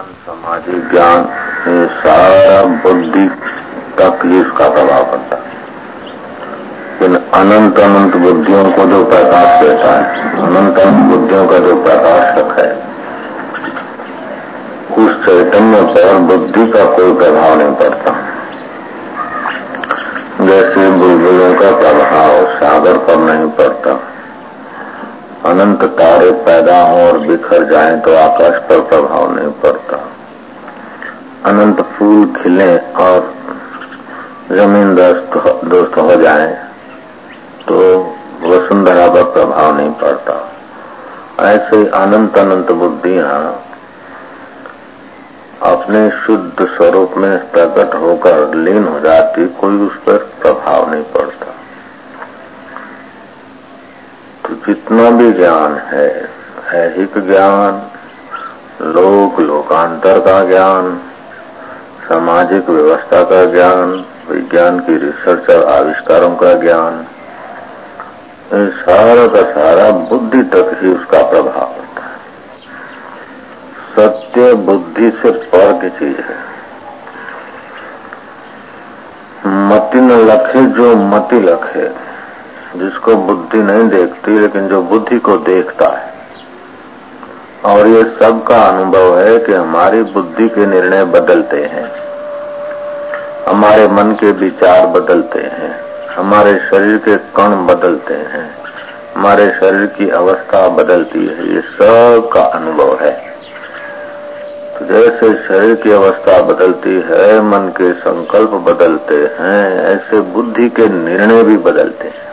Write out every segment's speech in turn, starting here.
सामाजिक ज्ञान ये सारा बुद्धि तक ही उसका प्रभाव पड़ता है। अनंत अनंत बुद्धियों को जो प्रकाश देता है, अनंत अनंत बुद्धियों का जो प्रकाशक है, उस चैतन्य पर बुद्धि का कोई प्रभाव नहीं पड़ता। जैसे बुलबुलों का प्रभाव सागर पर नहीं पड़ता। अनंत तारे पैदा हो और बिखर जाएँ तो आकाश पर प्रभाव नहीं पड़ता। अनंत फूल खिले और ज़मीन दोस्त दोस्त हो जाए तो वसुंधरा पर प्रभाव नहीं पड़ता। ऐसे अनंत अनंत बुद्धियाँ अपने शुद्ध स्वरूप में प्रकट होकर लीन हो जाती, कोई उस पर प्रभाव नहीं पड़ता। तो जितना भी ज्ञान है ऐहिक ज्ञान, लोक, लोकांतर का ज्ञान, सामाजिक व्यवस्था का ज्ञान, विज्ञान की रिसर्च और आविष्कारों का ज्ञान सारा का सारा बुद्धि तक ही उसका प्रभाव होता है। सत्य बुद्धि से पर की चीज़ है। मति न लखे जो मति लखे। जिसको बुद्धि नहीं देखती, लेकिन जो बुद्धि को देखता है। और ये सबका अनुभव है कि हमारी बुद्धि के निर्णय बदलते हैं। हमारे मन के विचार बदलते हैं। हमारे शरीर के कण बदलते हैं। हमारे शरीर की अवस्था बदलती है। ये सब का अनुभव है। तो जैसे शरीर की अवस्था बदलती है, मन के संकल्प बदलते हैं, ऐसे बुद्धि के निर्णय भी बदलते हैं।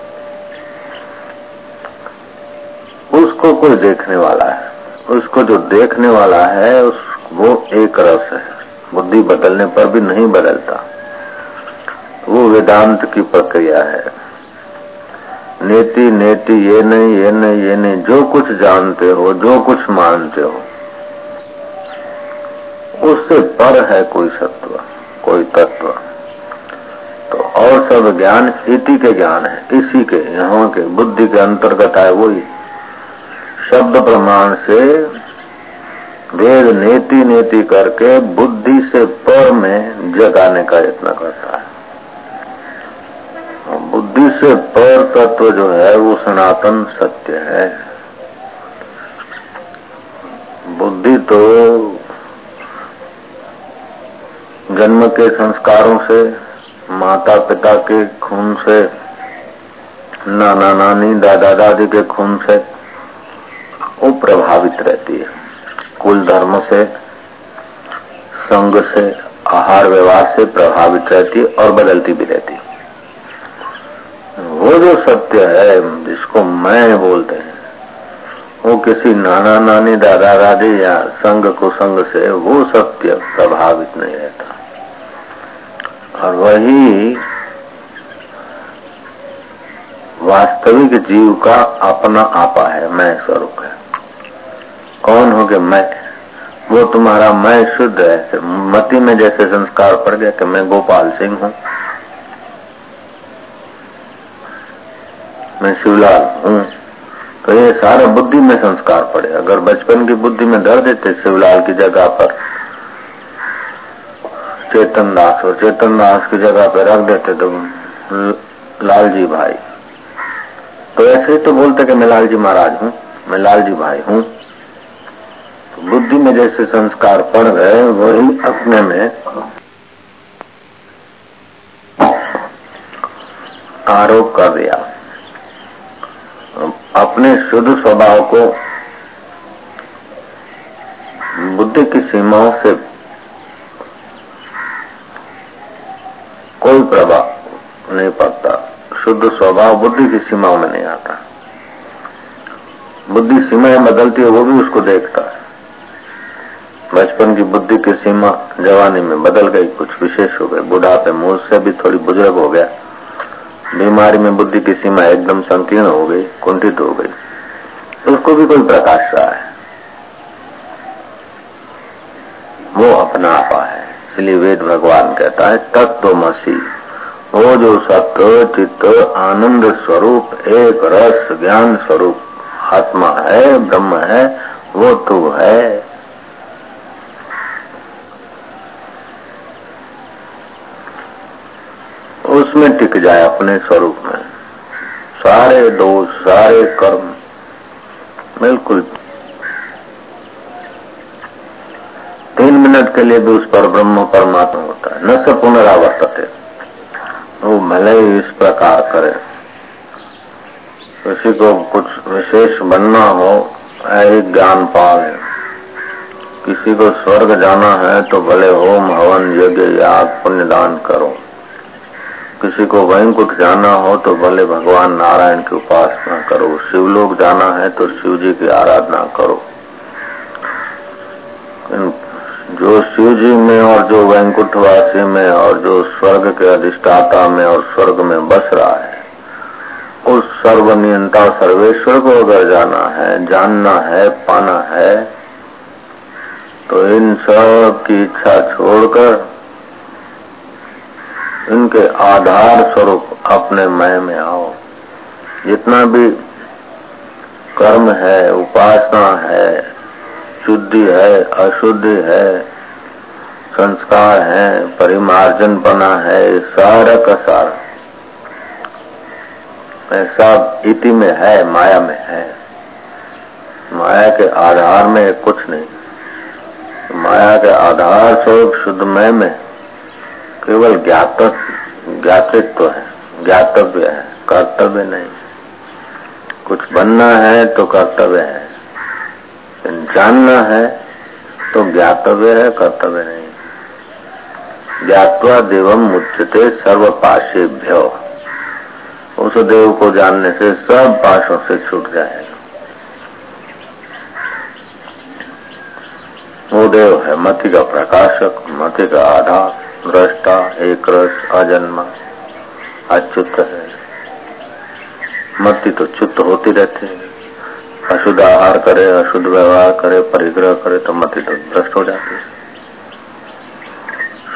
उसको कोई देखने वाला है। उसको जो देखने वाला है, उस वो एक रस है। बुद्धि बदलने पर भी नहीं बदलता। वो वेदांत की प्रक्रिया है। नेति नेति, ये नहीं ये नहीं ये नहीं। जो कुछ जानते हो, जो कुछ मानते हो, उससे पर है कोई सत्व, कोई तत्व। तो और सब ज्ञान इति के ज्ञान है, इसी के, यहाँ के बुद्धि के अंतर्गत है वही। शब्द प्रमाण से वेद नेति नेति करके बुद्धि से पर में जगाने का यत्न करता है। बुद्धि से पर तत्व जो है, वो सनातन सत्य है। बुद्धि तो जन्म के संस्कारों से माता पिता के खून से नाना नानी दादा दादी के खून से वो प्रभावित रहती है। कुल धर्म से संग से, आहार व्यवहार से प्रभावित रहती और बदलती भी रहती। वो जो सत्य है, जिसको मैं बोलते हैं, वो किसी नाना नानी दादा दादी या संग कुसंग से, वो सत्य प्रभावित नहीं रहता। और वही वास्तविक जीव का अपना आपा है, मैं स्वरूप है। कौन हो गया मैं? वो तुम्हारा मैं शुद्ध है मति में जैसे संस्कार पड़ गया कि मैं गोपाल सिंह हूँ। मैं शिवलाल हूँ। तो ये सारा बुद्धि में संस्कार पड़े। अगर बचपन की बुद्धि में धर देते शिवलाल की जगह पर, चेतन दास, और चेतन दास की जगह पर रख देते तो लालजी भाई। तो ऐसे ही तो बोलते कि मैं लालजी महाराज हूँ, मैं लालजी भाई हूँ। बुद्धि में जैसे संस्कार पड़ गए वही अपने में आरोप कर दिया। अपने शुद्ध स्वभाव को बुद्धि की सीमाओं से कोई प्रभाव नहीं पड़ता। शुद्ध स्वभाव बुद्धि की सीमाओं में नहीं आता। बुद्धि सीमाएँ बदलती है, वो भी उसको देखता। बचपन की बुद्धि की सीमा जवानी में बदल गई, कुछ विशेष हो गए। बुढ़ापे, मुझ से भी थोड़ी बुज़ुर्ग हो गया। बीमारी में बुद्धि की सीमा एकदम संकीर्ण हो गई, कुंठित हो गई। उसको भी कोई प्रकाश रहा है। वो अपना आपा है। इसलिए वेद भगवान कहता है, तत्व मसी, वो जो सत्य चित्त, आनंद स्वरूप, एक रस, ज्ञान स्वरूप, आत्मा है, ब्रह्म है, वो तू है। टिक जाए अपने स्वरूप में। सारे दोष, सारे कर्म, बिल्कुल। तीन मिनट के लिए भी उस पर ब्रह्म परमात्मा होता है। न सब पुनरावर्त वो भले ही इस प्रकार करे। किसी को कुछ विशेष बनना हो एक ज्ञान पावे किसी को स्वर्ग जाना है तो भले होम हवन यज्ञ याग पुण्य दान करो। किसी को वैंकुट जाना हो तो भले भगवान नारायण की उपासना करो। शिवलोक जाना है तो शिव जी की आराधना करो। जो शिव जी में और जो वैंकुटवासी में और जो स्वर्ग के अधिष्ठाता में और स्वर्ग में बस रहा है, उस सर्वनियंता सर्वेश्वर को अगर जाना है, जानना है, पाना है तो इन सब की इच्छा छोड़कर इनके आधार स्वरूप अपने मय में आओ। जितना भी कर्म है, उपासना है, शुद्धि है, अशुद्धि है, संस्कार है, परिमार्जन बना है सारा का सारा। सब इति में है, माया में है। माया के आधार में कुछ नहीं। माया के आधार स्वरूप शुद्ध मय में। केवल ज्ञात ज्ञातित्व है, ज्ञातव्य है, कर्तव्य नहीं कुछ बनना है तो कर्तव्य है। जानना है तो ज्ञातव्य है, कर्तव्य नहीं ज्ञातवा देवम मुच्यते सर्व पाशे पाशेभ्य उस देव को जानने से सब पाशों से छूट जाएगा। वो देव है मति का प्रकाशक, मति का आधार। दृष्टा एक रस अजन्मा। अच्युत है। मति तो च्युत होती रहती है। अशुद्ध आहार करे, अशुद्ध व्यवहार करे, परिग्रह करे तो मति तो भ्रष्ट हो जाती है।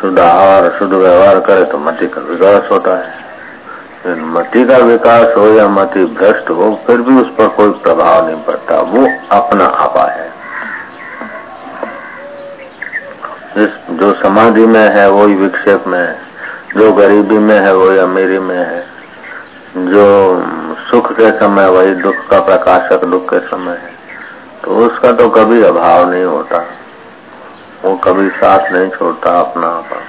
शुद्ध आहार शुद्ध व्यवहार करे तो मति का विकास होता है। मति का विकास हो या मति भ्रष्ट हो, फिर भी उस पर कोई प्रभाव नहीं पड़ता। वो अपना आपा है। जिस जो समाधि में है, वही विक्षेप में है। जो गरीबी में है, वही अमीरी में है। जो सुख के समय, वही दुख का प्रकाशक दुख के समय है। तो उसका तो कभी अभाव नहीं होता। वो कभी साथ नहीं छोड़ता अपना आपा।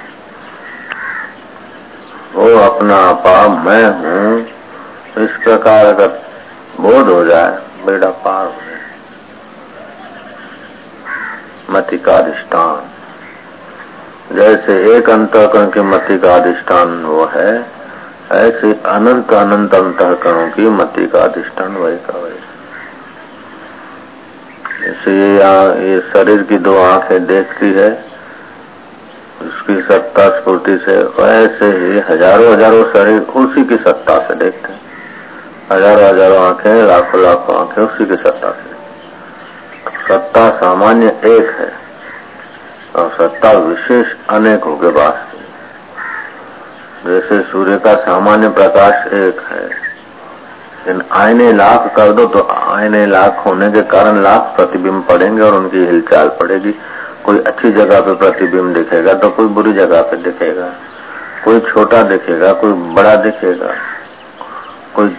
वो अपना आपा, मैं हूँ। इस प्रकार अगर बोध हो जाए, बेड़ा पार हो जाए। मति का अधिष्ठान। जैसे एक अंतकरण की मति का अधिष्ठान वो है, ऐसे अनंत अनंत अंतकरणों की मति का अधिष्ठान वही का वही। जैसे ये ये शरीर की दो आँखें देखती है, उसकी सत्ता स्फूर्ति से, वैसे ही हज़ारों हज़ारों शरीर उसी की सत्ता से देखते हैं। हज़ारों हज़ारों आँखें, लाखों लाखों आँखें उसी की सत्ता से। सत्ता सामान्य एक है। और सत्ता विशेष अनेकों के पास। जैसे सूर्य का सामान्य प्रकाश एक है। इन आईने लाख कर दो तो आईने लाख होने के कारण लाख प्रतिबिंब पड़ेंगे और उनकी हिलचाल पड़ेगी। कोई अच्छी जगह पे प्रतिबिंब दिखेगा तो कोई बुरी जगह पे दिखेगा। कोई छोटा दिखेगा, कोई बड़ा दिखेगा। कोई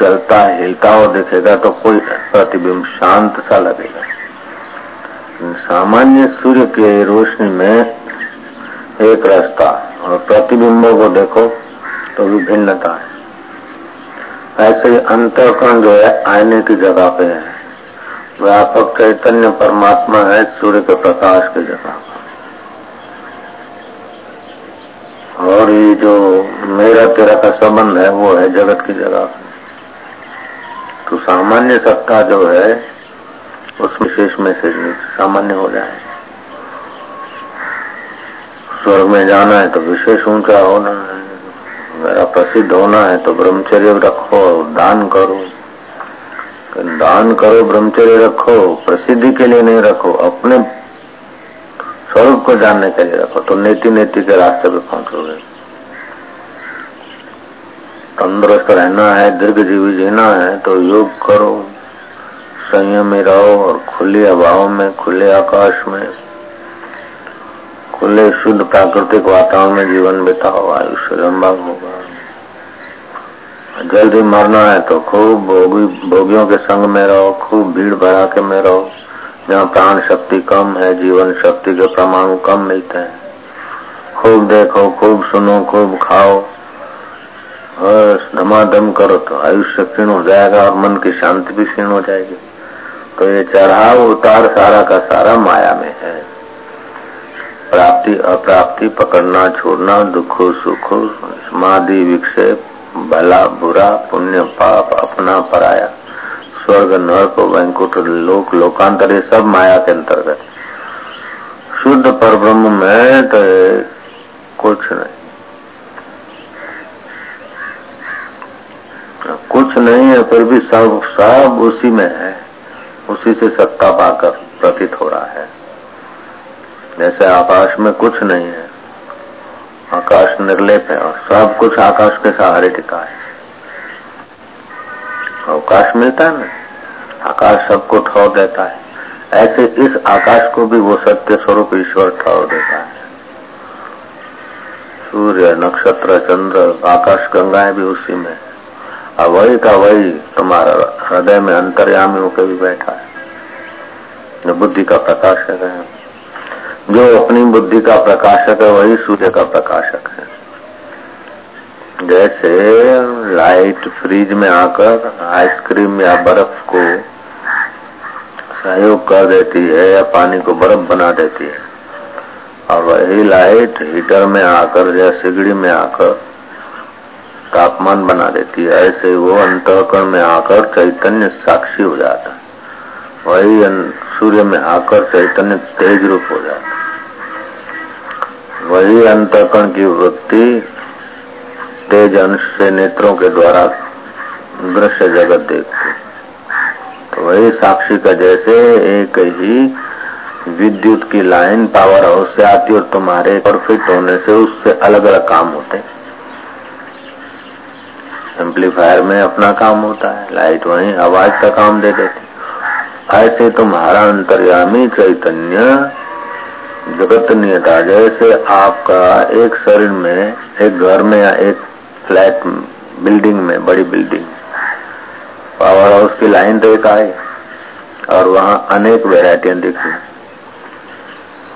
चलता, हिलता हुआ दिखेगा तो कोई प्रतिबिंब शांत सा लगेगा। सामान्य सूर्य के रोशनी में एक रास्ता और प्रतिबिंबों को देखो तो विभिन्नता है। ऐसे ही अंतकरण जो है, आईने की जगह पे है। व्यापक चैतन्य परमात्मा है सूर्य के प्रकाश की जगह और ये जो मेरा तेरा का संबंध है, वो है जगत की जगह तो सामान्य सत्ता जो है उस विशेष में से सामान्य हो जाए। स्वर्ग में जाना है तो विशेष ऊँचा होना है। मेरा प्रसिद्ध होना है तो ब्रह्मचर्य रखो, दान करो। दान करो, ब्रह्मचर्य रखो, प्रसिद्धि के लिए नहीं रखो, अपने स्वरूप को जानने के लिए रखो। तो नेति नेति के रास्ते पे पहुंचोगे। तंदुरुस्त रहना है दीर्घ जीवी जीना है तो योग करो। संयम में रहो और खुले हवाओं में, खुले आकाश में, खुले शुद्ध प्राकृतिक वातावरण में जीवन बिताओ, आयुष्य लंबा होगा। जल्दी मरना है तो खूब भोगी, भोगियों के संग में रहो, खूब भीड़ भरा के में रहो, जहाँ प्राण शक्ति कम है, जीवन शक्ति के परमाणु कम मिलते हैं। खूब देखो, खूब सुनो, खूब खाओ और धमाधम करो तो आयुष्य क्षीण हो जाएगा और मन की शांति भी क्षीण हो जाएगी। तो ये चढ़ाव उतार सारा का सारा माया में है। प्राप्ति, अप्राप्ति, पकड़ना, छोड़ना, दुख, सुख, समाधि, विक्षेप, भला, बुरा, पुण्य, पाप, अपना पराया, स्वर्ग, नर्क वैंकुट लोक, लोकांतर, ये सब माया के अंतर्गत। शुद्ध पर ब्रह्म में तो कुछ नहीं। कुछ नहीं है, फिर भी सब सब उसी में है। उसी से सत्ता पाकर प्रतीत हो रहा है। जैसे आकाश में कुछ नहीं है, आकाश निर्लेप है और सब कुछ आकाश के सहारे टिका है। अवकाश मिलता है ना? आकाश सबको ठोर देता है। ऐसे इस आकाश को भी वो सत्य स्वरूप ईश्वर ठोर देता है। सूर्य, नक्षत्र, चंद्र, आकाश, गंगाएँ भी उसी में और वही का वही तुम्हारा हृदय में अंतर्यामी होकर भी बैठा है। जो बुद्धि का प्रकाशक है। जो अपनी बुद्धि का प्रकाशक है, वही सूर्य का प्रकाशक है। जैसे लाइट फ्रिज में आकर आइसक्रीम या बर्फ़ को सहयोग कर देती है या पानी को बर्फ़ बना देती है। और वही लाइट हीटर में आकर या सिगड़ी में आकर तापमान बना देती है। ऐसे वो अंतकरण में आकर चैतन्य साक्षी हो जाता वही सूर्य में आकर चैतन्य तेज रूप हो जाता वही अंतकरण की वृत्ति तेज अंश से नेत्रों के द्वारा दृश्य जगत देखते तो वही साक्षी का जैसे एक ही विद्युत की लाइन पावर हाउस से आती और तुम्हारे परफेक्ट होने से उससे अलग अलग काम होते एम्पलीफायर में अपना काम होता है। लाइट वही आवाज़ का काम दे देती ऐसे तुम्हारा अंतर्यामी चैतन्य जगत नियता जैसे आपका एक शरीर में, एक घर में या एक फ्लैट बिल्डिंग में, बड़ी बिल्डिंग पावर हाउस की लाइन तो एक आए और वहाँ अनेक वेराइटियाँ दिखी।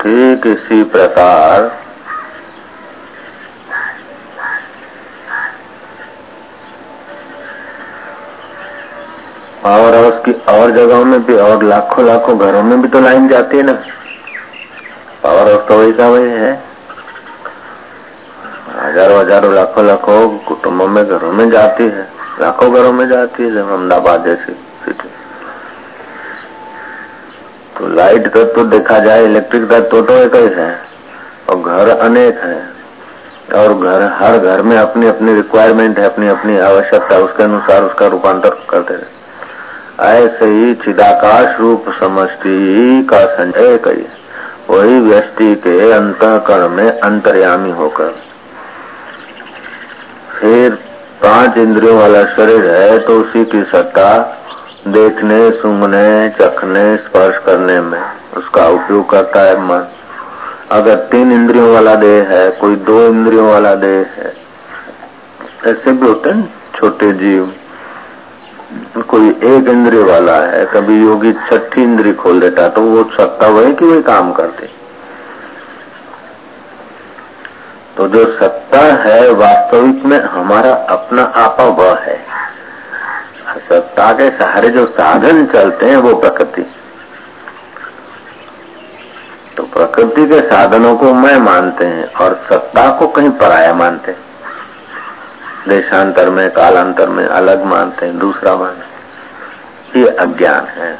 ठीक इसी प्रकार पावर हाउस की और जगहों में भी, और लाखों लाखों घरों में भी तो लाइन जाती है ना। पावर हाउस तो का वही है। हज़ारों हज़ारों, लाखों लाखों कुटुंबों में, घरों में जाती है। लाखों घरों में जाती है जब अहमदाबाद जैसी सिटी। तो लाइट तत्व तो देखा जाए, इलेक्ट्रिक तत्व तो एक ही है। और घर अनेक है। और घर, हर घर में अपनी अपनी रिक्वायरमेंट है अपनी अपनी आवश्यकता, उसके अनुसार उसका रूपांतर करते रहे ऐसे ही चिदाकाश रूप समष्टि का संजय कही वही व्यक्ति के अंतकरण में अंतर्यामी होकर। फिर पाँच इंद्रियों वाला शरीर है तो उसी की सत्ता देखने सूंघने चखने, स्पर्श करने में उसका उपयोग करता है मन। अगर तीन इंद्रियों वाला देह है, कोई दो इंद्रियों वाला देह है, ऐसे भी होते हैं छोटे जीव। कोई एक इंद्रिय वाला है, कभी योगी छठी इंद्रिय खोल देता तो वो सत्ता वही की वही काम करते। तो जो सत्ता है, वास्तविक में हमारा अपना आपा वह है। सत्ता के सहारे जो साधन चलते हैं, वो प्रकृति। तो प्रकृति के साधनों को मैं मानते हैं, और सत्ता को कहीं पराया मानते हैं। देशांतर में, कालांतर में अलग मानते हैं, दूसरा मानते ये अज्ञान है।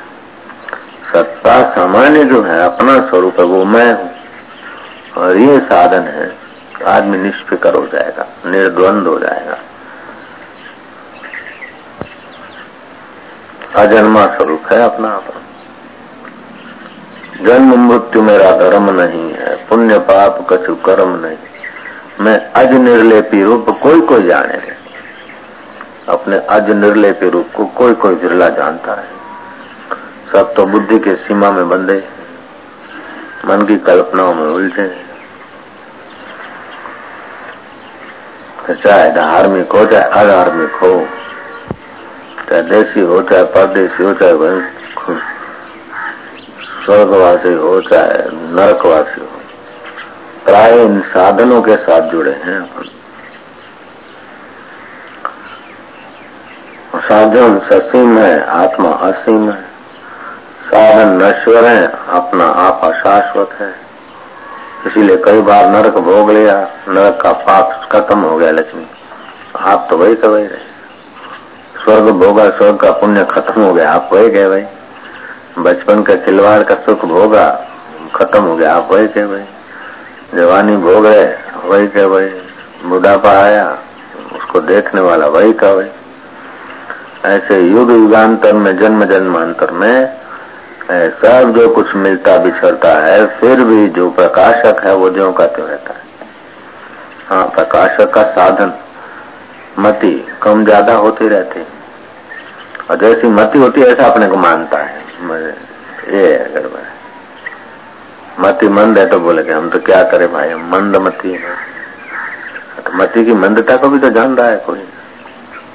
सत्ता सामान्य जो है, अपना स्वरूप है, वो मैं हूँ। और ये साधन है, आदमी निष्फिकर हो जाएगा, निर्द्वंद हो जाएगा। अजन्मा स्वरूप है अपना अपना। जन्म मृत्यु मेरा धर्म नहीं है, पुण्य पाप कछु कर्म नहीं। मैं अज निर्लेपी रूप कोई कोई जाने दे अपने अज निर्लेपी रूप को कोई कोई जिरला जानता है। सब तो बुद्धि के सीमा में बंधे मन की कल्पनाओं में उलझे चाहे धार्मिक हो, चाहे अधार्मिक हो, चाहे देशी हो, चाहे परदेशी हो, चाहे स्वर्गवासी हो, चाहे नरकवासी हो। प्राय इन साधनों के साथ जुड़े हैं। साधन ससीम है, आत्मा असीम है। साधन नश्वर है, अपना आप अशाश्वत है। इसीलिए कई बार नरक भोग लिया, नरक का पाप खत्म हो गया, लक्ष्मी। आप तो वही तो वही रहे। स्वर्ग भोगा, स्वर्ग का पुण्य खत्म हो गया, आप वही गए भाई बचपन का खिलवाड़ का सुख भोगा खत्म हो गया, आप वही कह भाई जवानी भोग रहे, वही कह भाई, बुढ़ापा आया, उसको देखने वाला वही का भाई। ऐसे युग युगान्तर में, जन्म जन्मांतर में सब जो कुछ मिलता बिछड़ता है, फिर भी जो प्रकाशक है, वो ज्यो का त्यों रहता है। हाँ प्रकाशक का साधन, मति कम ज़्यादा होती रहती। और जैसी मति होती है, ऐसा अपने को मानता है। ये अगर मति मंद है तो बोले हम तो क्या करें भाई, हम मंद मती है। तो मति की मंदता को भी तो जान रहा है कोई।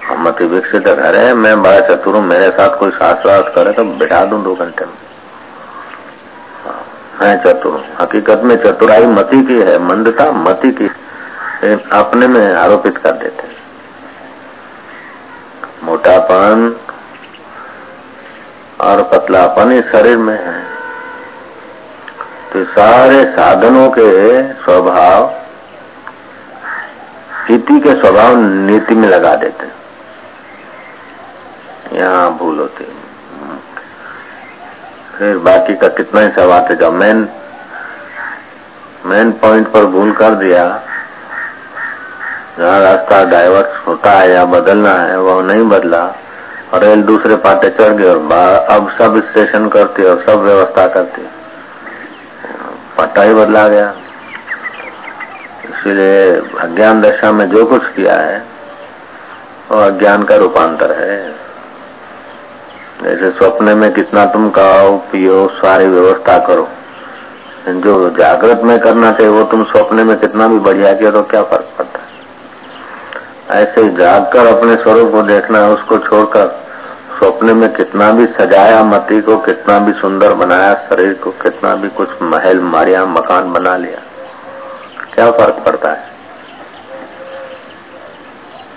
हम मति विकसित करे मैं बड़ा चतुर हूँ, मेरे साथ कोई सास वास करे तो बिठा दू दो घंटे में। है चतुर हूँ। हकीकत में चतुराई मति की है, मंदता मति की अपने में आरोपित कर देते मोटापन और पतलापन इस शरीर में है। तो सारे साधनों के स्वभाव इति के स्वभाव नीति में लगा देते हैं। यहाँ भूल होती फिर बाकी का कितना ही सब आते मेन मेन पॉइंट पर भूल कर दिया। जहाँ रास्ता डाइवर्ट होता है या बदलना है वो नहीं बदला। और रेल दूसरे पाटे चढ़ गए और अब सब स्टेशन करती और सब व्यवस्था करती। पट्टा ही बदला गया। इसलिए अज्ञान दशा में जो कुछ किया है, वो अज्ञान का रूपांतर है। जैसे स्वप्न में कितना तुम खाओ, पियो, सारी व्यवस्था करो। जो जागृत में करना चाहिए, वो तुम स्वप्न में कितना भी बढ़िया किया तो क्या फ़र्क पड़ता? है ऐसे जाग कर अपने स्वरूप को देखना है उसको छोड़कर स्वप्न में कितना भी सजाया, मती को कितना भी सुंदर बनाया, शरीर को कितना भी कुछ महल, मारिया, मकान बना लिया। क्या फ़र्क पड़ता है?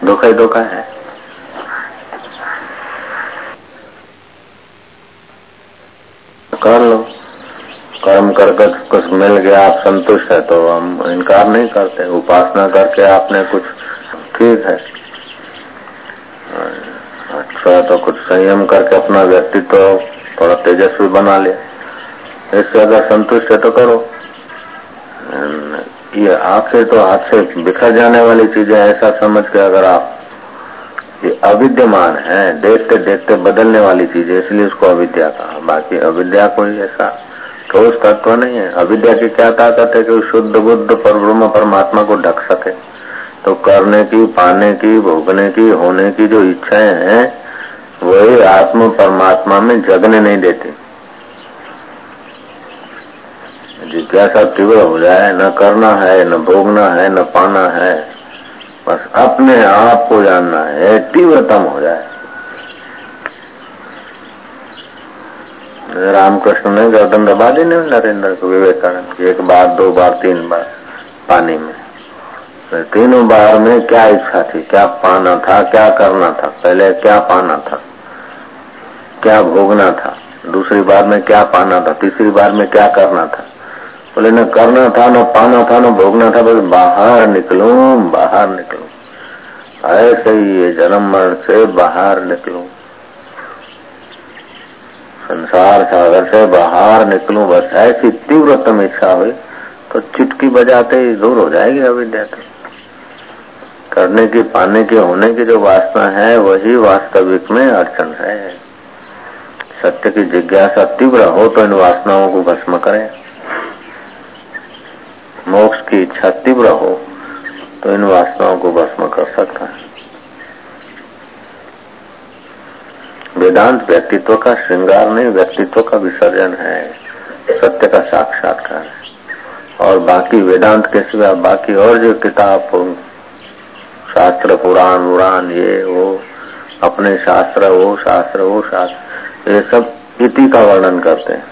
धोखा ही धोखा है। कर लो। कर्म करके कुछ मिल गया, आप संतुष्ट है तो हम इनकार नहीं करते। उपासना करके आपने कुछ ठीक है। अच्छा तो कुछ संयम करके अपना व्यक्तित्व तो थोड़ा तेजस्वी बना ले। इससे अगर संतुष्ट है तो करो। ये आपसे तो हाथ से बिखर जाने वाली चीज़ें ऐसा समझ के अगर आप ये अविद्यमान है, देखते देखते बदलने वाली चीज़, इसलिए उसको अविद्या कहा। बाकी अविद्या कोई ऐसा ठोस तत्व नहीं है। अविद्या की क्या ताकत है कि शुद्ध बुद्ध पर ब्रह्म परमात्मा को ढक सके? तो करने की, पाने की, भोगने की, होने की जो इच्छाएँ हैं, वही आत्म परमात्मा में जगने नहीं देती। जिज्ञासा तीव्र हो जाए, न करना है, न भोगना है, न पाना है, बस अपने आप को जानना है, तीव्रतम हो जाए। रामकृष्ण ने गर्दन दबा दी नरेंद्र को, विवेकानंद एक बार, दो बार, तीन बार, पानी में। तो तीनों बार में क्या इच्छा थी? क्या पाना था? क्या करना था? पहले क्या पाना था? क्या भोगना था? दूसरी बार में क्या पाना था? तीसरी बार में क्या करना था? बोले, न करना था, न पाना था, न भोगना था, बस बाहर निकलू बाहर निकलू। ऐसे ही ये जन्म मरण से बाहर निकलू। संसार सागर से बाहर निकलू, बस ऐसी तीव्रतम इच्छा हुई तो चुटकी बजाते ही दूर हो जाएगी अविद्या तो। करने की, पाने की, होने की जो वासना है, वही वास्तविक में अड़चन है। सत्य की जिज्ञासा तीव्र हो तो इन वासनाओं को भस्म करें। मोक्ष की इच्छा तीव्र हो तो इन वासनाओं को भस्म कर सकता है। वेदांत व्यक्तित्व का श्रृंगार नहीं, व्यक्तित्व का विसर्जन है। सत्य का साक्षात्कार है। और बाकी वेदांत के सिवा बाकी और जो किताब शास्त्र, पुराण उड़ान ये, वो, अपने शास्त्र, वो शास्त्र वो, शास्त्र, ये सब इति का वर्णन करते हैं।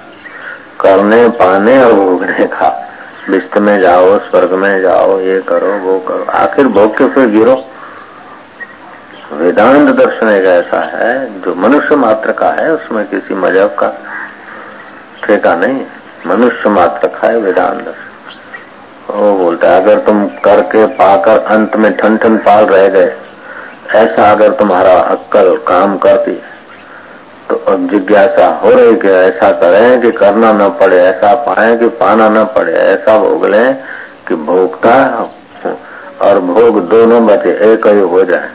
करने, पाने और भोगने का। विस्त में जाओ, स्वर्ग में जाओ, ये करो, वो करो। आखिर भोग के फिर गिरो। वेदांत दर्शन एक ऐसा है, जो मनुष्य मात्र का है, उसमें किसी मज़हब का ठेका नहीं। मनुष्य मात्र का है वेदांत दर्शन। वो बोलता है अगर तुम करके पाकर अंत में ठन ठन पाल रह गए ऐसा अगर तुम्हारा अक्कल काम करती तो अब जिज्ञासा हो रही कि ऐसा करें कि करना न पड़े ऐसा पाए कि पाना न पड़े ऐसा भोग लें कि भोगता और भोग दोनों बचे एक ही हो जाए।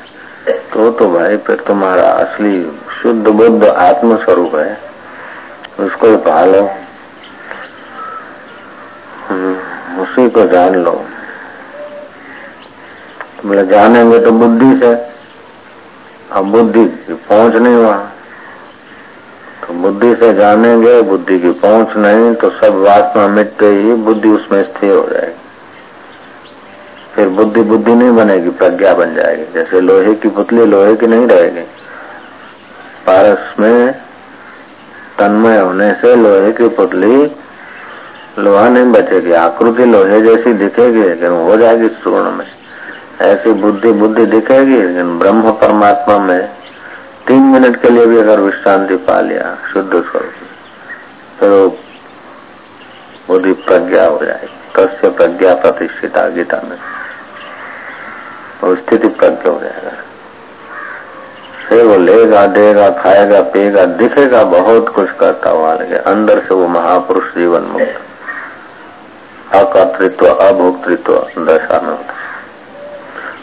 तो तो भाई फिर तुम्हारा असली शुद्ध बुद्ध आत्म स्वरूप है उसको ही पालो। हम्म, उसी को जान लो। बोले, जानेंगे तो बुद्धि से। अब बुद्धि की पहुँच नहीं वहाँ। तो बुद्धि से जानेंगे, बुद्धि की पहुँच नहीं तो सब वासना मिटते ही बुद्धि उसमें स्थिर हो जाएगी। फिर बुद्धि बुद्धि नहीं बनेगी, प्रज्ञा बन जाएगी। जैसे लोहे की पुतली लोहे की नहीं रहेगी। पारस में तन्मय होने से लोहे की पुतली लोहा नहीं बचेगी, आकृति लोहे जैसी दिखेगी, लेकिन हो जाएगी सूर्ण में। ऐसी बुद्धि बुद्धि दिखेगी, लेकिन ब्रह्म परमात्मा में तीन मिनट के लिए भी अगर विश्रांति पा लिया, शुद्ध स्वरूप फिर तो बुद्धि प्रज्ञा हो जाएगी। तस्य प्रज्ञा प्रतिष्ठिता, गीता में। वो स्थिति प्रज्ञ हो जाएगा। फिर वो लेगा, देगा, खाएगा, पिएगा, दिखेगा, बहुत कुछ करता हुआ लगे अंदर से वो महापुरुष जीवन मुक्त। अकर्तृत्व अभोक्तृत्व दशा में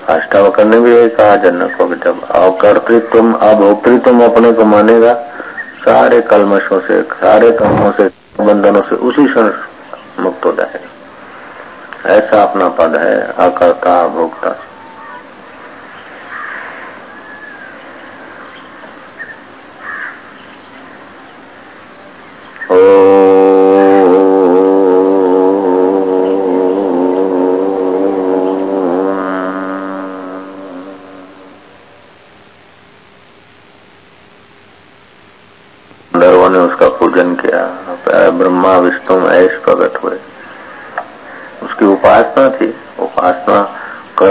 अष्टावकर ने भी यही कहा, जनक को जब अकर्तृत्व अभोक्तृत्व अपने को मानेगा, सारे कलमशों से, सारे कर्मों से, बंधनों से उसी क्षण मुक्त हो जाएगा। ऐसा अपना पद है, अकर्ता भोक्ता ब्रह्मा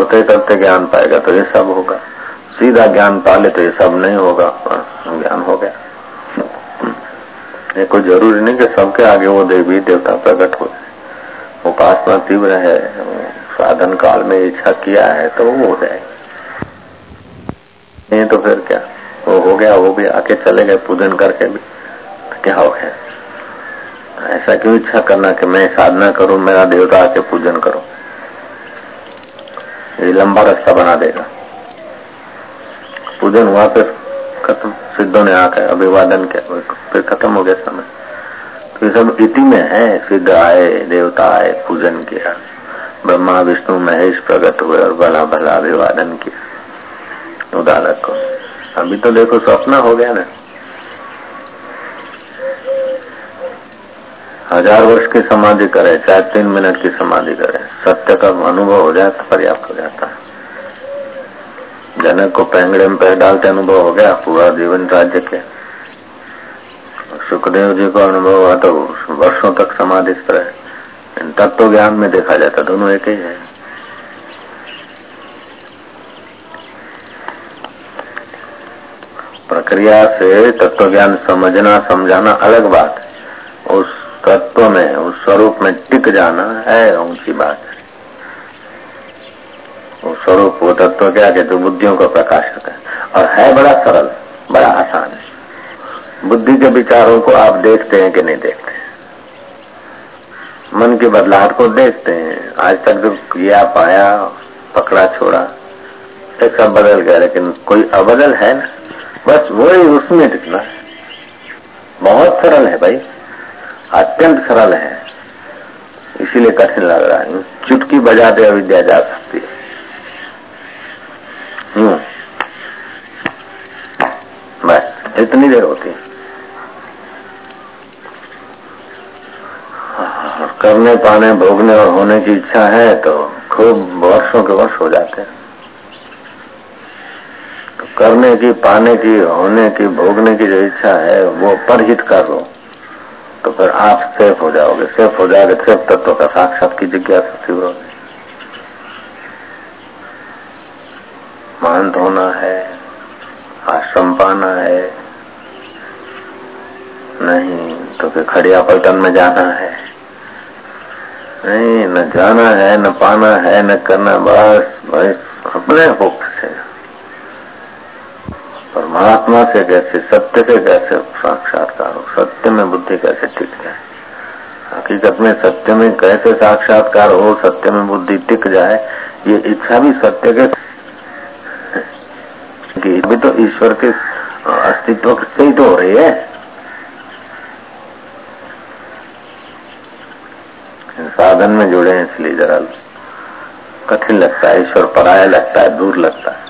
करते करते ज्ञान पाएगा तो ये सब होगा। सीधा ज्ञान पा ले तो ये सब नहीं होगा ज्ञान हो गया। ये कोई ज़रूरी नहीं कि सबके आगे वो देवी देवता प्रकट हो उपासना तीव्र है, साधन काल में इच्छा किया है तो वो हो जाए। नहीं तो फिर क्या? वो हो गया, वो भी आके चले गए, पूजन करके भी। तो क्या हो गया? ऐसा क्यों इच्छा करना कि मैं साधना करूँ, मेरा देवता आके पूजन करो? लंबा रास्ता बना देगा। पूजन हुआ फिर खत्म, सिद्धों ने आकर अभिवादन किया फिर खत्म हो गया समय। तो ये सब इति में है, सिद्ध आए, देवता आए, पूजन किया। ब्रह्मा, विष्णु, महेश प्रकट हुए और भला भला अभिवादन किया। उदालक को। अभी तो देखो सपना हो गया ना। हज़ार वर्ष की समाधि करे, चाहे तीन मिनट की समाधि करे। सत्य का अनुभव हो जाए तो पर्याप्त हो जाता है। जनक को पेंगड़े में पैर डालते अनुभव हो गया, पूरा जीवन राज्य के। सुखदेव जी को अनुभव हुआ तो वर्षों तक समाधि रहे तत्व तो ज्ञान में देखा जाता दोनों एक ही है। प्रक्रिया से तत्व ज्ञान समझना, समझाना अलग बात है। उस तत्व में, उस स्वरूप में टिक जाना है ऊँची बात है। स्वरूप वो तत्व क्या कहते तो बुद्धियों का प्रकाशक है। और है बड़ा सरल, बड़ा आसान। है बुद्धि के विचारों को आप देखते हैं कि नहीं देखते मन की बदलाहट को देखते हैं। आज तक जो किया, पाया, पकड़ा, छोड़ा ये सब बदल गया, लेकिन कोई अबदल है ना। बस वही उसमें टिकना बहुत सरल है भाई। अत्यंत सरल है। इसीलिए कठिन लग रहा है। चुटकी बजाते अविद्या जा सकती है। बस, इतनी देर होती। है करने, पाने, भोगने और होने की इच्छा है तो खूब वर्षों के वर्ष हो जाते हैं। तो करने की, पाने की, होने की, भोगने की जो इच्छा है, वो परहित कर लो। तो फिर आप सेफ़ हो जाओगे। सेफ़ हो जाओगे, सेफ़ तत्व का साक्षात की जिज्ञासा तीव्र होगी। महंत होना है, आश्रम पाना है, नहीं तो फिर खड़िया पलटन में जाना है। नहीं, न जाना है, न पाना है, न करना, बस बस, अपने हुक से। परमात्मा से कैसे सत्य से कैसे साक्षात्कार हो, सत्य में बुद्धि कैसे टिक जाए? हकीकत में सत्य में कैसे साक्षात्कार हो, सत्य में बुद्धि टिक जाए, ये इच्छा भी सत्य के अभी तो ईश्वर के अस्तित्व से ही तो हो रही है। साधन में जुड़े हैं इसलिए जरा कठिन लगता है, ईश्वर पराया लगता है, दूर लगता है।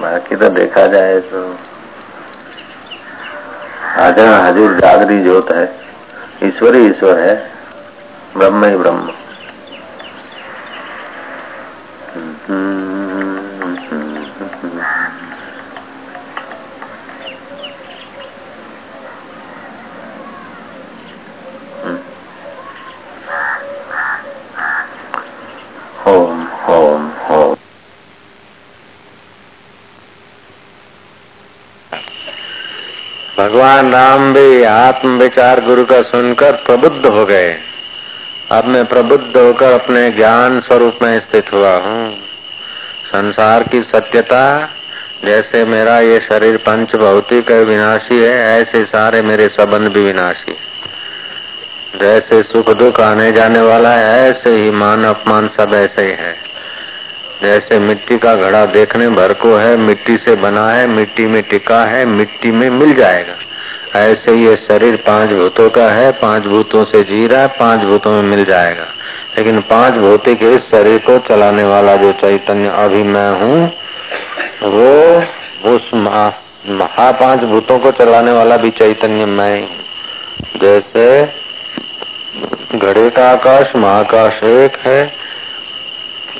बाकी तो देखा जाए तो हाजर हाजिर, जागरी ज्योत है। ईश्वर ही ईश्वर है, ब्रह्म ही ब्रह्म। भगवान राम भी आत्म विचार गुरु का सुनकर प्रबुद्ध हो गए। अब मैं प्रबुद्ध होकर अपने ज्ञान स्वरूप में स्थित हुआ हूँ। संसार की सत्यता, जैसे मेरा ये शरीर पंच भौतिक विनाशी है, ऐसे सारे मेरे संबंध भी विनाशी। जैसे सुख दुख आने जाने वाला है, ऐसे ही मान अपमान सब ऐसे ही है। जैसे मिट्टी का घड़ा देखने भर को है, मिट्टी से बना है, मिट्टी में टिका है, मिट्टी में मिल जाएगा। ऐसे ये शरीर पाँच भूतों का है, पाँच भूतों से जी रहा है, पाँच भूतों में मिल जाएगा। लेकिन पाँच भौतिक इस शरीर को चलाने वाला जो चैतन्य अभी मैं हूँ, वो, उस महा पाँच भूतों को चलाने वाला भी चैतन्य मैं हूँ। जैसे घड़े का आकाश, महाकाश एक है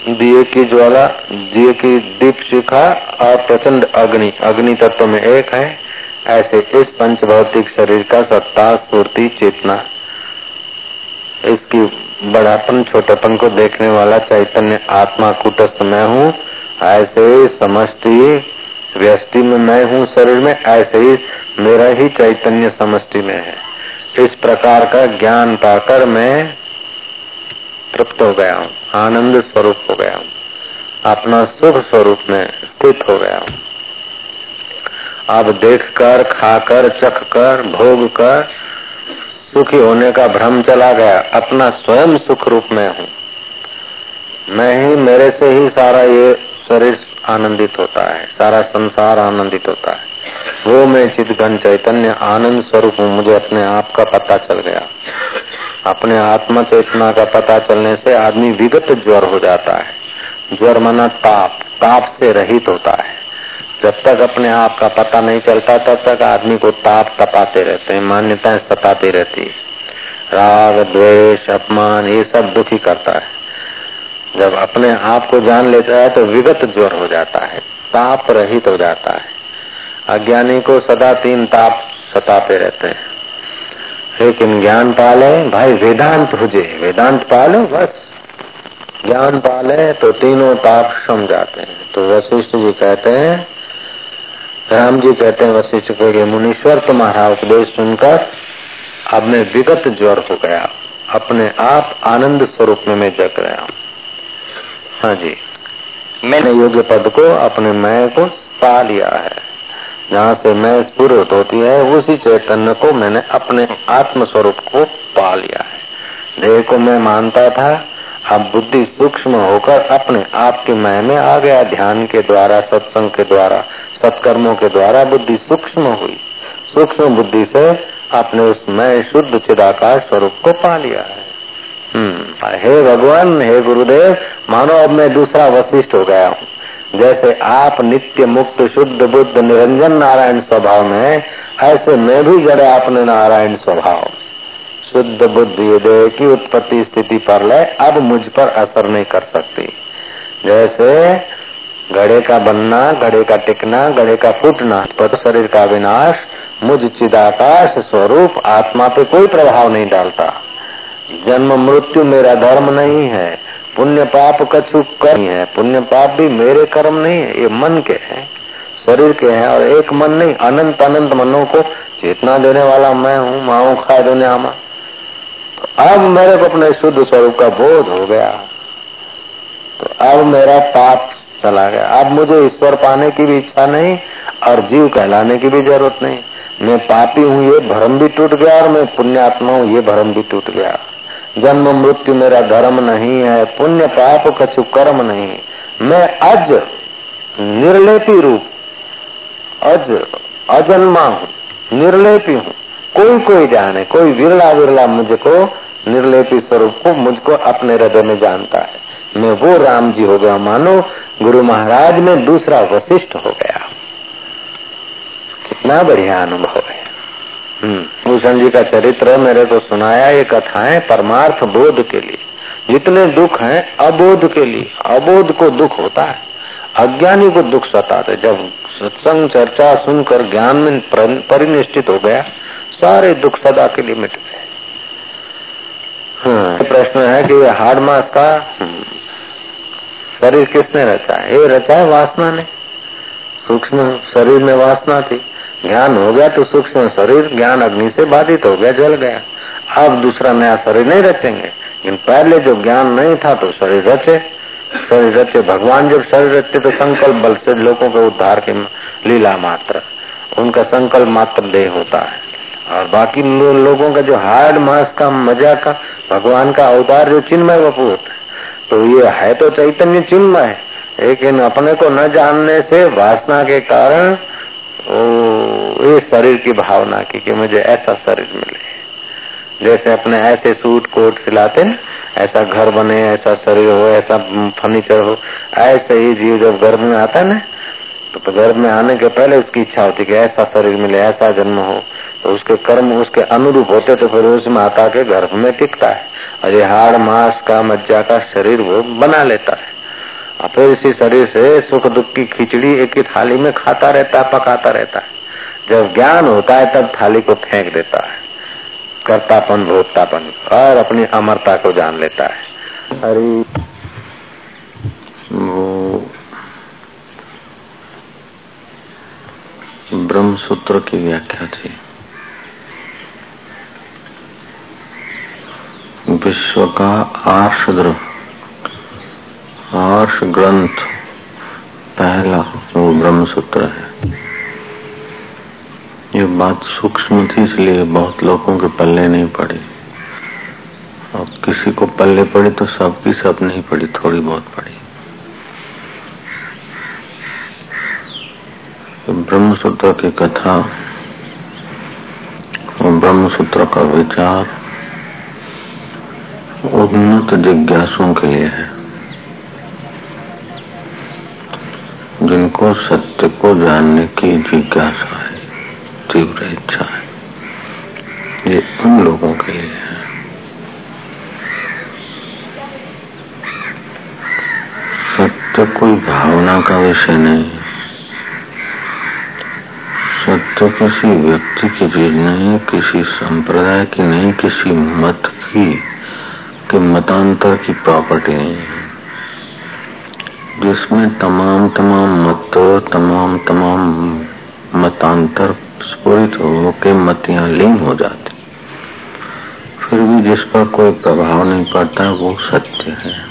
दिए की ज्वाला, दिए की दीप शिखा, और प्रचंड अग्नि। अग्नि तत्व में एक है, ऐसे इस पंच भौतिक शरीर का सत्ता, स्फूर्ति, चेतना। इसकी बड़ापन, छोटेपन को देखने वाला चैतन्य आत्मा कुटस्थ में हूँ, ऐसे समष्टि व्यष्टि में मैं हूँ शरीर में, ऐसे ही मेरा ही चैतन्य समष्टि में है। इस प्रकार का ज्ञान पाकर मैं तृप्त हो गया हूँ, आनंद स्वरूप हो गया हूँ, अपना शुभ स्वरूप में स्थित हो गया हूँ। अब देखकर, खाकर, चखकर भोग कर सुखी होने का भ्रम चला गया, अपना स्वयं सुख रूप में हूँ। मैं ही, मेरे से ही सारा ये शरीर आनंदित होता है, सारा संसार आनंदित होता है। वो मैं चित चैतन्य आनंद स्वरूप हूँ, मुझे अपने आप का पता चल गया। अपने आत्मा चेतना का पता चलने से आदमी विगत ज्वर हो जाता है। ज्वर मना ताप ताप से रहित होता है। जब तक अपने आप का पता नहीं चलता, तब तक आदमी को ताप तपाते रहते हैं, मान्यताएँ सताती रहती राग, द्वेष, अपमान, ये सब दुखी करता है। जब अपने आप को जान लेता है तो विगत ज्वर हो जाता है, ताप रहित हो जाता है। अज्ञानी को सदा तीन ताप सताते रहते हैं। लेकिन ज्ञान पाले भाई वेदांत हुजे। वेदांत पालो बस। ज्ञान पाले तो तीनों ताप सम जाते हैं। तो वशिष्ठ जी कहते हैं राम जी कहते हैं वशिष्ठ को कि मुनीश्वर तुम्हारा उपदेश सुनकर अब मैं विगत ज्वर हो गया। अपने आप आनंद स्वरूप में मैं जग रहा हूँ। हाँ जी। मैंने योग्य पद को अपने मैं को पा लिया है। जहाँ से मैं स्फुरत होती है, उसी चैतन्य को मैंने अपने आत्म स्वरूप को पा लिया है। देह को मैं मानता था, अब बुद्धि सूक्ष्म होकर अपने आप के मैं में आ गया। ध्यान के द्वारा, सत्संग के द्वारा, सत्कर्मों के द्वारा बुद्धि सूक्ष्म हुई। सूक्ष्म बुद्धि से अपने उस मैं शुद्ध चिदाकाश स्वरूप को पा लिया है। हम्म हे भगवान, हे गुरुदेव, मानो अब मैं दूसरा वशिष्ठ हो गया हूँ। जैसे आप नित्य मुक्त, शुद्ध, बुद्ध, निरंजन नारायण स्वभाव में ऐसे मैं भी जड़े अपने नारायण स्वभाव। शुद्ध बुद्धि देह की उत्पत्ति स्थिति पर ले, अब मुझ पर असर नहीं कर सकती। जैसे घड़े का बनना, घड़े का टिकना, घड़े का फूटना, पर शरीर का विनाश, मुझ चिदाकाश स्वरूप आत्मा पे कोई प्रभाव नहीं डालता। जन्म मृत्यु मेरा धर्म नहीं है। पुण्य पाप कछु कर है। पुण्य पाप भी मेरे कर्म नहीं है, ये मन के हैं, शरीर के हैं, और एक मन नहीं, अनंत अनंत मनों को चेतना देने वाला मैं हूँ माओ खाए दुनिया में। तो अब मेरे को अपने शुद्ध स्वरूप का बोध हो गया। तो अब मेरा पाप चला गया। अब मुझे ईश्वर पाने की भी इच्छा नहीं, और जीव कहलाने की भी ज़रूरत नहीं। मैं पापी हूँ, ये भरम भी टूट गया, और मैं पुण्यात्मा हूँ, ये भरम भी टूट गया। जन्म मृत्यु मेरा धर्म नहीं है, पुण्य पाप कछु कर्म नहीं। मैं अज निर्लेपी रूप, अज अजन्मा हूँ, निर्लेपी हूँ। कोई कोई जाने, कोई विरला विरला मुझको निर्लेपी स्वरूप को मुझको अपने हृदय में जानता है। मैं वो राम जी हो गया, मानो गुरु महाराज में दूसरा वशिष्ठ हो गया। कितना बढ़िया अनुभव है। भूषण जी का चरित्र मेरे को सुनाया ये कथाएँ परमार्थ बोध के लिए। जितने दुख हैं अबोध के लिए। अबोध को दुख होता है। अज्ञानी को दुख सताते जब सत्संग चर्चा सुनकर ज्ञान में परिनिष्ठित हो गया सारे दुख सदा के लिए मिट गए हाँ, प्रश्न है कि हार्ड मास का हम्म, शरीर किसने रचा है? ये रचा है वासना ने। सूक्ष्म शरीर में वासना थी। ज्ञान हो गया तो सूक्ष्म शरीर ज्ञान अग्नि से बाधित हो गया जल गया। अब दूसरा नया शरीर नहीं रचेंगे। लेकिन पहले जो ज्ञान नहीं था तो शरीर रचे। शरीर रचे भगवान जब शरीर रचते तो संकल्प बल से लोगों के उद्धार के लीला मात्र। उनका संकल्प मात्र देह होता है। और बाकी लो, लोगों का जो हार्ड मास का मज़ा का भगवान का अवतार जो चिन्मय वपू होता है तो ये है तो चैतन्य चिन्मय। लेकिन अपने को न जानने से वासना के कारण ये शरीर की भावना की कि मुझे ऐसा शरीर मिले। जैसे अपने ऐसे सूट कोट सिलाते न ऐसा घर बने, ऐसा शरीर हो, ऐसा फर्नीचर हो, ऐसे ही जीव जब गर्भ में आता है ना तो गर्भ में आने के पहले उसकी इच्छा होती कि ऐसा शरीर मिले, ऐसा जन्म हो। तो उसके कर्म, उसके अनुरूप होते तो फिर उसमें आता के गर्भ में टिकता है। और ये हाड़, मांस का मज्जा का शरीर वो बना लेता है। और फिर इसी शरीर से सुख दुख की खिचड़ी एक ही थाली में खाता रहता है, पकाता रहता है। जब ज्ञान होता है, तब थाली को फेंक देता है। कर्तापन, भोक्तापन और अपनी अमरता को जान लेता है। हरी वो ब्रह्म सूत्र की व्याख्या थी। विश्व का आर्ष आर्ष ग्रंथ, पहला वो ब्रह्म सूत्र है। ये बात सूक्ष्म थी, इसलिए बहुत लोगों के पल्ले नहीं पड़ी। और किसी को पल्ले पड़ी तो सबकी सब नहीं पड़ी, थोड़ी बहुत पड़ी। तो ब्रह्म सूत्र की कथा और ब्रह्म सूत्र का विचार उन्नत जिज्ञासुओं के लिए है। जिनको सत्य को जानने की जिज्ञासा है, तीव्र इच्छा है। ये उन लोगों के लिए है। सत्य कोई भावना का विषय नहीं। सत्य किसी व्यक्ति की चीज़ नहीं, किसी संप्रदाय की नहीं, किसी मत की कि मतांतर की प्रॉपर्टी नहीं। है जिसमें तमाम तमाम मत, तमाम तमाम मतांतर स्फुरित हो, के मतियाँ लीन हो जाती। फिर भी जिस पर कोई प्रभाव नहीं पड़ता, वो सत्य है।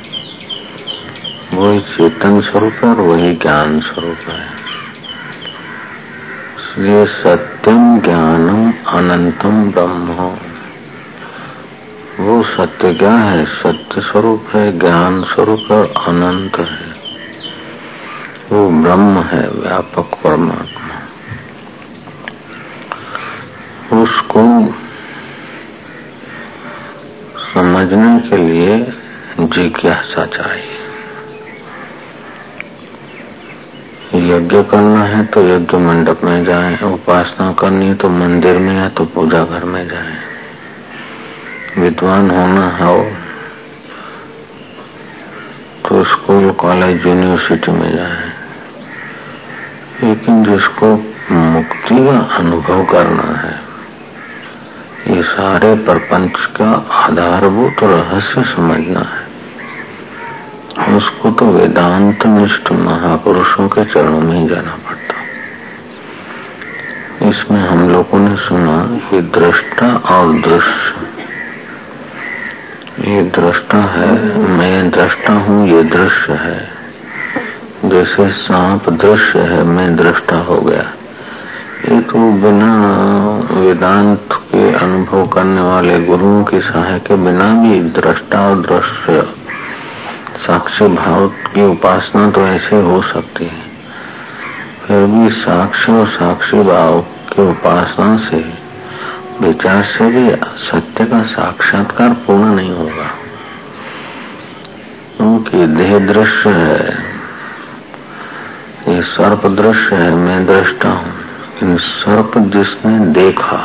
वही चेतन स्वरूप है और वही ज्ञान स्वरूप है। इसलिए सत्यम ज्ञानम अनंतम ब्रह्म। वो सत्य क्या है? सत्य स्वरूप है, ज्ञान स्वरूप और अनंत है। वो ब्रह्म है, व्यापक परमात्मा। उसको समझने के लिए जिज्ञासा चाहिए। यज्ञ करना है तो यज्ञ मंडप में जाए, उपासना करनी है तो मंदिर में या तो पूजा घर में जाए। विद्वान होना हो तो स्कूल, कॉलेज, यूनिवर्सिटी में जाए। लेकिन जिसको मुक्ति का अनुभव करना है, ये सारे प्रपंच का आधारभूत रहस्य समझना है। उसको तो वेदांत निष्ठ महापुरुषों के चरणों में ही जाना पड़ता। इसमें हम लोगों ने सुना, ये दृष्टा और दृश्य। ये दृष्टा है, मैं दृष्टा हूँ, ये दृश्य है। जैसे सांप दृश्य है, मैं दृष्टा हो गया। ये तो बिना वेदांत के अनुभव करने वाले गुरुओं की सहाय के बिना भी दृष्टा और दृश्य साक्षी भाव की उपासना तो ऐसे हो सकती है। फिर भी साक्ष्य और साक्षी भाव की उपासना से विचार से भी सत्य का साक्षात्कार पूर्ण नहीं होगा। क्योंकि देह दृश्य है ये सर्प दृश्य है, मैं दृष्टा हूँ। सर्प जिसने देखा,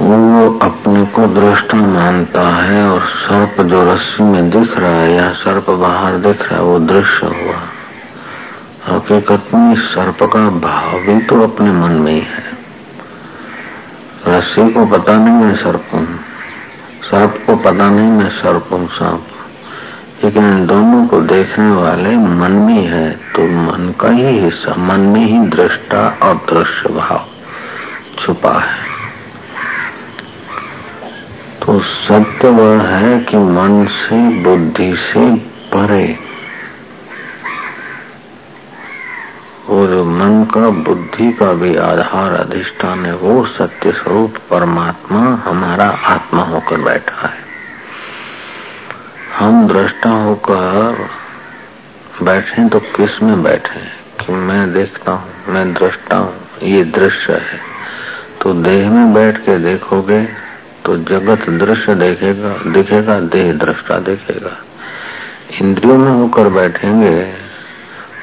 वो अपने को दृष्टा मानता है और सर्प जो रस्सी में दिख रहा है या सर्प बाहर दिख रहा है, वो दृश्य हुआ। हकीकत में सर्प का भाव भी तो अपने मन में ही है। रस्सी को पता नहीं मैं सर्प सर्प को पता नहीं मैं सर्प हूँ, सांप लेकिन दोनों को देखने वाले मन में है तो मन का ही हिस्सा, मन में ही दृष्टा और दृश्य भाव छुपा है। तो सत्य वह है कि मन से, बुद्धि से परे। और मन का, बुद्धि का भी आधार, अधिष्ठान है, वो सत्य स्वरूप परमात्मा हमारा आत्मा होकर बैठा है। हम दृष्टा होकर बैठे तो किसमें बैठे कि मैं देखता हूँ, मैं दृष्टा हूँ, ये दृश्य है। तो देह में बैठ के देखोगे तो जगत दृश्य देखेगा, दिखेगा, देह दृष्टा देखेगा। इंद्रियों में होकर बैठेंगे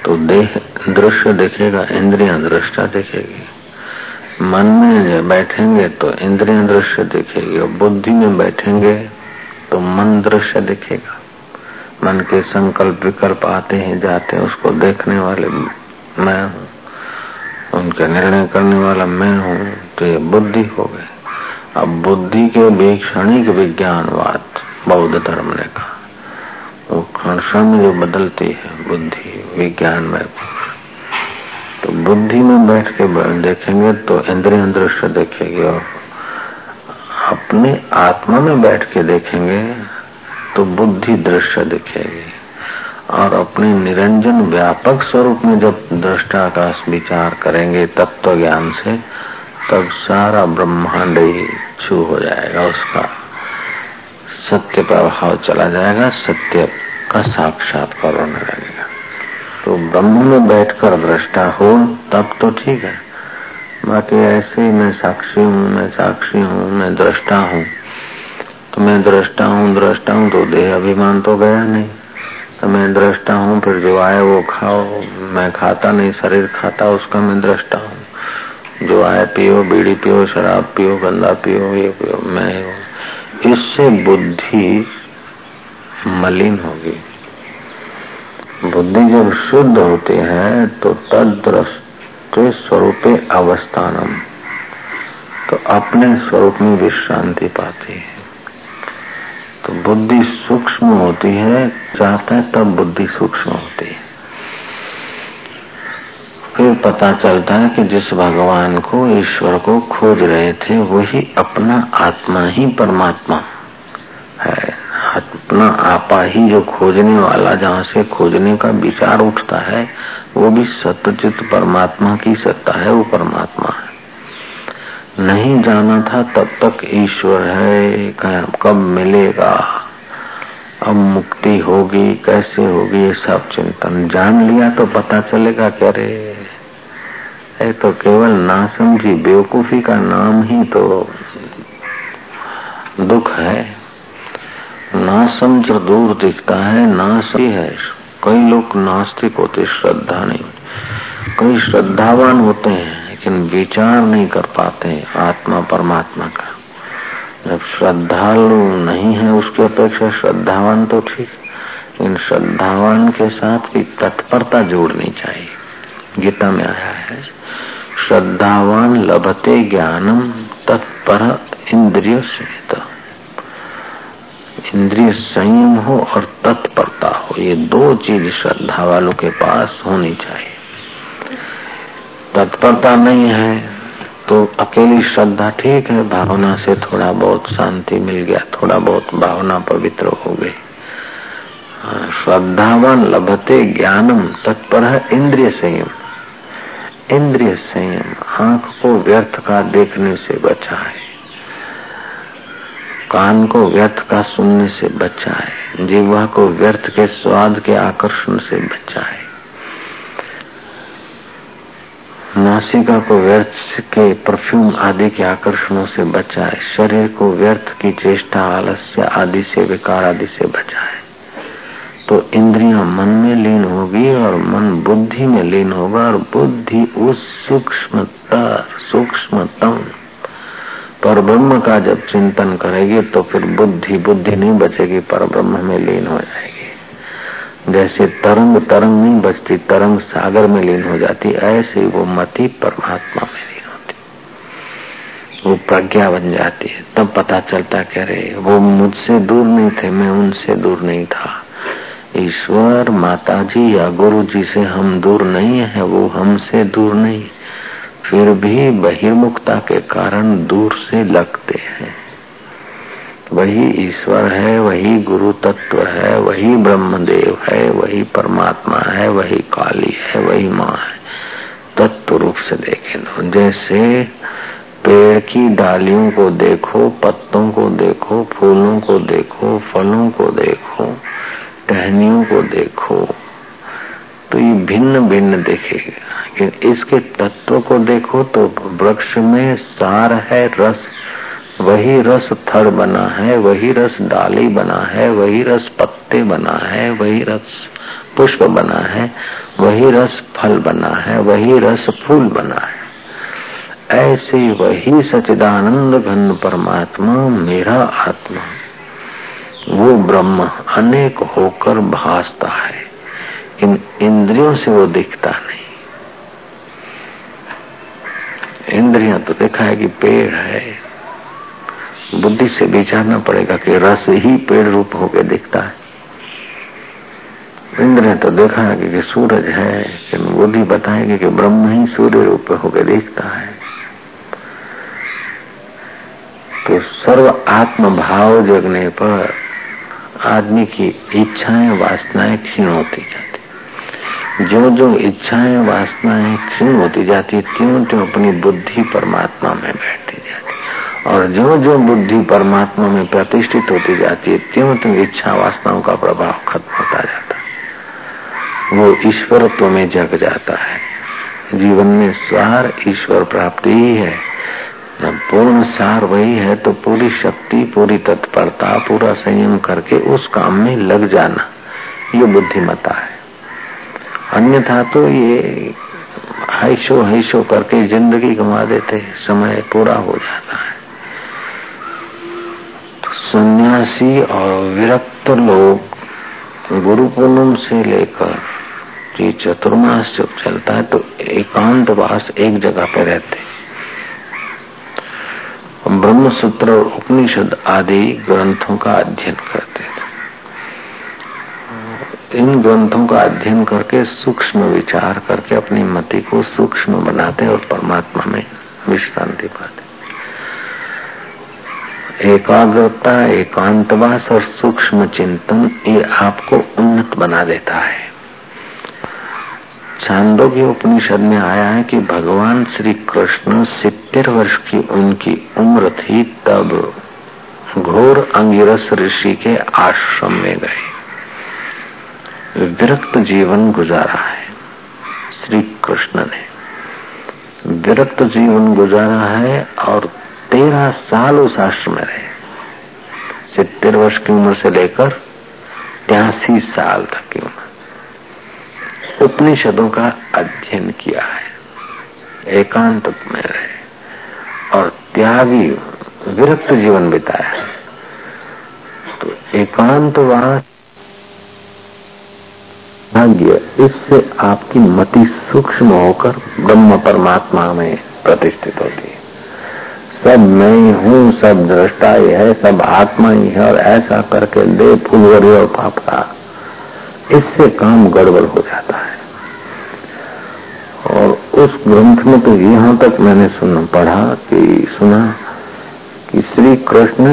तो देह दृश्य देखेगा, इंद्रिया दृष्टा देखेगी। मन में बैठेंगे तो इंद्रिया दृश्य देखेगी, और बुद्धि में बैठेंगे तो मन दृश्य दिखेगा। मन के संकल्प विकल्प आते हैं जाते हैं, उसको देखने वाले मैं हूँ, उनके निर्णय करने वाला मैं हूँ तो ये बुद्धि हो गई अब बुद्धि के भी क्षणिक विज्ञानवाद, बौद्ध धर्म ने कहा। वो क्षण में जो बदलती है बुद्धि, विज्ञान में तो बुद्धि में बैठ के देखेंगे तो इंद्रिय दृश्य देखेगी और अपने आत्मा में बैठ के देखेंगे तो बुद्धि दृश्य दिखेगी। और अपने निरंजन व्यापक स्वरूप में जब दृष्टा का विचार करेंगे तत्व ज्ञान से, तब सारा ब्रह्मांड ही छू हो जाएगा उसका। सत्य प्रभाव चला जाएगा, सत्य का साक्षात्कार होने लगेगा। तो ब्रह्म में बैठकर दृष्टा हो, तब तो ठीक है। बाकी ऐसे ही मैं साक्षी हूँ, मैं साक्षी हूँ, मैं दृष्टा हूँ। तो मैं दृष्टा हूँ दृष्टा हूँ तो देह अभिमान तो गया नहीं। तो मैं दृष्टा हूँ, फिर जो आए वो खाओ। मैं खाता नहीं, शरीर खाता, उसका मैं दृष्टा हूँ। जो आए पियो, बीड़ी पियो, शराब पियो, गंदा पियो, ये पियो, मैं इससे बुद्धि मलिन होगी। बुद्धि जब शुद्ध होती है तो तद के स्वरूपे अवस्थानम। तो अपने स्वरूप में विश्रांति पाती है। तो बुद्धि सूक्ष्म होती है, चाहते हैं तब बुद्धि सूक्ष्म होती है। फिर पता चलता है कि जिस भगवान को, ईश्वर को खोज रहे थे, वही अपना आत्मा ही परमात्मा है। अपना आपा ही जो खोजने वाला, जहाँ से खोजने का विचार उठता है वो भी सत्यचित परमात्मा की सत्ता है, वो परमात्मा है। नहीं जाना था तब तक ईश्वर है, कब मिलेगा? अब मुक्ति होगी, कैसे होगी ये सब चिंतन? जान लिया तो पता चलेगा क्या रे ये तो केवल ना समझी, बेवकूफ़ी का नाम ही तो दुख है। ना समझ दूर दिखता है, ना ही है। कई लोग नास्तिक होते, श्रद्धा नहीं। कई श्रद्धावान होते हैं, लेकिन विचार नहीं कर पाते आत्मा परमात्मा का। जब श्रद्धालु नहीं है, उसकी अपेक्षा श्रद्धावान तो ठीक इन श्रद्धावान के साथ भी तत्परता जोड़नी चाहिए। गीता में आया है, श्रद्धावान लभते ज्ञानम तत्पर इंद्रिय सहित इंद्रिय संयम हो और तत्परता हो ये दो चीज़ श्रद्धा वालों के पास होनी चाहिए। तत्परता नहीं है तो अकेली श्रद्धा ठीक है भावना से थोड़ा बहुत शांति मिल गया थोड़ा बहुत भावना पवित्र हो गई। हाँ, श्रद्धावान लभते ज्ञानम तत्पर है इंद्रिय संयम। इंद्रिय संयम आँख को व्यर्थ का देखने से बचा है कान को व्यर्थ का सुनने से बचाए जीवा को व्यर्थ के स्वाद के आकर्षण से बचाए नासिका को व्यर्थ के परफ्यूम आदि के आकर्षणों से बचाए शरीर को व्यर्थ की चेष्टा, आलस्य आदि से, विकार आदि से बचाए तो इंद्रियाँ मन में लीन होगी और मन बुद्धि में लीन होगा और बुद्धि उस सूक्ष्मता, सूक्ष्मतम पर ब्रह्म का जब चिंतन करेगी तो फिर बुद्धि बुद्धि नहीं बचेगी, पर ब्रह्म में लीन हो जाएगी। जैसे तरंग तरंग नहीं बचती, तरंग सागर में लीन हो जाती, ऐसे वो मति परमात्मा में लीन होती। वो प्रज्ञा बन जाती है। तब पता चलता कह रहे वो मुझसे दूर नहीं थे, मैं उनसे दूर नहीं था। ईश्वर माता जी या गुरु जी से हम दूर नहीं है, वो हमसे दूर नहीं। फिर भी बहिर्मुखता के कारण दूर से लगते हैं। वही ईश्वर है, वही गुरु तत्व है, वही ब्रह्मदेव है, वही परमात्मा है, वही काली है, वही माँ है। तत्व रूप से देखे तो जैसे पेड़ की डालियों को देखो, पत्तों को देखो, फूलों को देखो, फलों को देखो, टहनियों को देखो तो ये भिन्न भिन्न देखेगा। इसके तत्व को देखो तो वृक्ष में सार है, रस, वही रस थर बना है, वही रस डाली बना है, वही रस पत्ते बना है, वही रस पुष्प बना है, वही रस फल बना है, वही रस फूल बना है। ऐसे वही सचिदानंद घन परमात्मा मेरा आत्मा, वो ब्रह्म अनेक होकर भासता है। इन इंद्रियों से वो दिखता नहीं। इंद्रियाँ तो देखा है कि पेड़ है। बुद्धि से विचारना पड़ेगा कि रस ही पेड़ रूप होकर दिखता है। इंद्र ने तो देखा है कि सूरज है, कि बुद्धि बताएगी कि ब्रह्म ही सूर्य रूप होकर दिखता है। तो सर्व आत्म भाव जगने पर आदमी की इच्छाएँ, वासनाएँ क्षीण होती जाती जो जो इच्छाएँ, वासनाएँ क्षीण होती जाती त्यों त्यों अपनी बुद्धि परमात्मा में बैठती जाती। और जो जो बुद्धि परमात्मा में प्रतिष्ठित होती जाती है त्यों त्यों इच्छा, वासनाओं का प्रभाव खत्म होता जाता। है वो ईश्वरत्व में जग जाता है। जीवन में सार ईश्वर प्राप्ति ही है। जब पूर्ण सार वही है तो पूरी शक्ति, पूरी तत्परता, पूरा संयम करके उस काम में लग जाना, ये बुद्धिमता है। अन्यथा तो ये हैशो हैशो करके ज़िंदगी गंवा देते समय पूरा हो जाता है। तो सन्यासी और विरक्त लोग गुरु पूनम से लेकर ये चतुर्मास जब चलता है तो एकांतवास एक जगह पे रहते सूत्र और उपनिषद आदि ग्रंथों का अध्ययन करते इन ग्रंथों का अध्ययन करके सूक्ष्म विचार करके अपनी मति को सूक्ष्म बनाते और परमात्मा में विश्रांति पाते एकाग्रता, एकांतवास और सूक्ष्म चिंतन ये आपको उन्नत बना देता है। छांदोग्य उपनिषद में आया है कि भगवान श्री कृष्ण सितर वर्ष की उनकी उम्र थी तब घोर अंगिरस ऋषि के आश्रम में गए। विरक्त जीवन गुजारा है। श्री कृष्ण ने विरक्त जीवन गुजारा है और तेरह साल उस आश्रम में रहे। सितर वर्ष की उम्र से लेकर त्यासी साल तक की उम्र। उपनिषदों का अध्ययन किया है। एकांत में रहे और त्यागी विरक्त जीवन बिताया। है तो एकांतवास वैराग्य इससे आपकी मति सूक्ष्म होकर ब्रह्म परमात्मा में प्रतिष्ठित होती है। सब मैं ही हूँ सब दृष्टा ही है सब आत्मा ही है और ऐसा करके दे फुलवरी और पापड़ा इससे काम गड़बड़ हो जाता है। और उस ग्रंथ में तो यहाँ तक मैंने सुना, पढ़ा कि सुना कि श्री कृष्ण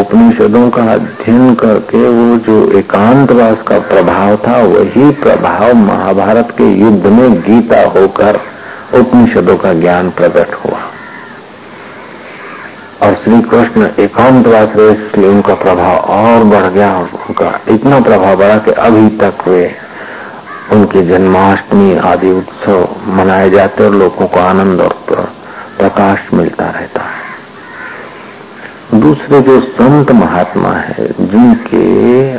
उपनिषदों का अध्ययन करके वो जो एकांतवास का प्रभाव था, वही प्रभाव महाभारत के युद्ध में गीता होकर उपनिषदों का ज्ञान प्रकट हुआ। और श्री कृष्ण एकांतवास रहे, इसलिए उनका प्रभाव और बढ़ गया उनका इतना प्रभाव बढ़ा कि अभी तक वे उनके जन्माष्टमी आदि उत्सव मनाए जाते और लोगों को आनंद और प्रकाश मिलता रहता है। दूसरे जो संत महात्मा है, जिनके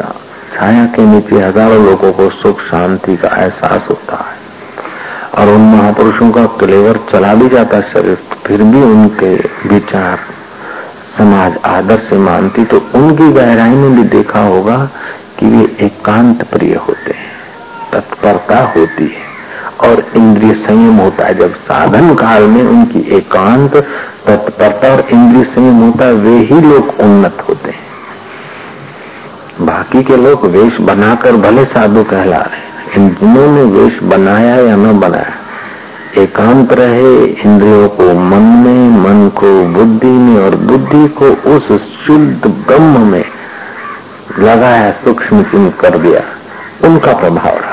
छाया के नीचे हज़ारों लोगों को सुख, शांति का एहसास होता है, और उन महापुरुषों का क्लेवर चला भी जाता शरीर, फिर भी उनके विचार समाज आदर से मानती तो उनकी गहराई में भी देखा होगा कि वे एकांत प्रिय होते हैं, तत्परता होती है, और इंद्रिय संयम होता है, जब साधन काल में उनकी एकांत तत्परता और इंद्रिय संयम होता वे ही लोग उन्नत होते हैं। बाकी के लोग वेश बनाकर भले साधु कहला रहे इन जिन्होंने वेश बनाया या न बनाया, एकांत रहे इंद्रियों को मन में, मन को बुद्धि में और बुद्धि को उस शुद्ध ब्रह्म में लगाया सूक्ष्म कर दिया, उनका प्रभाव रहा।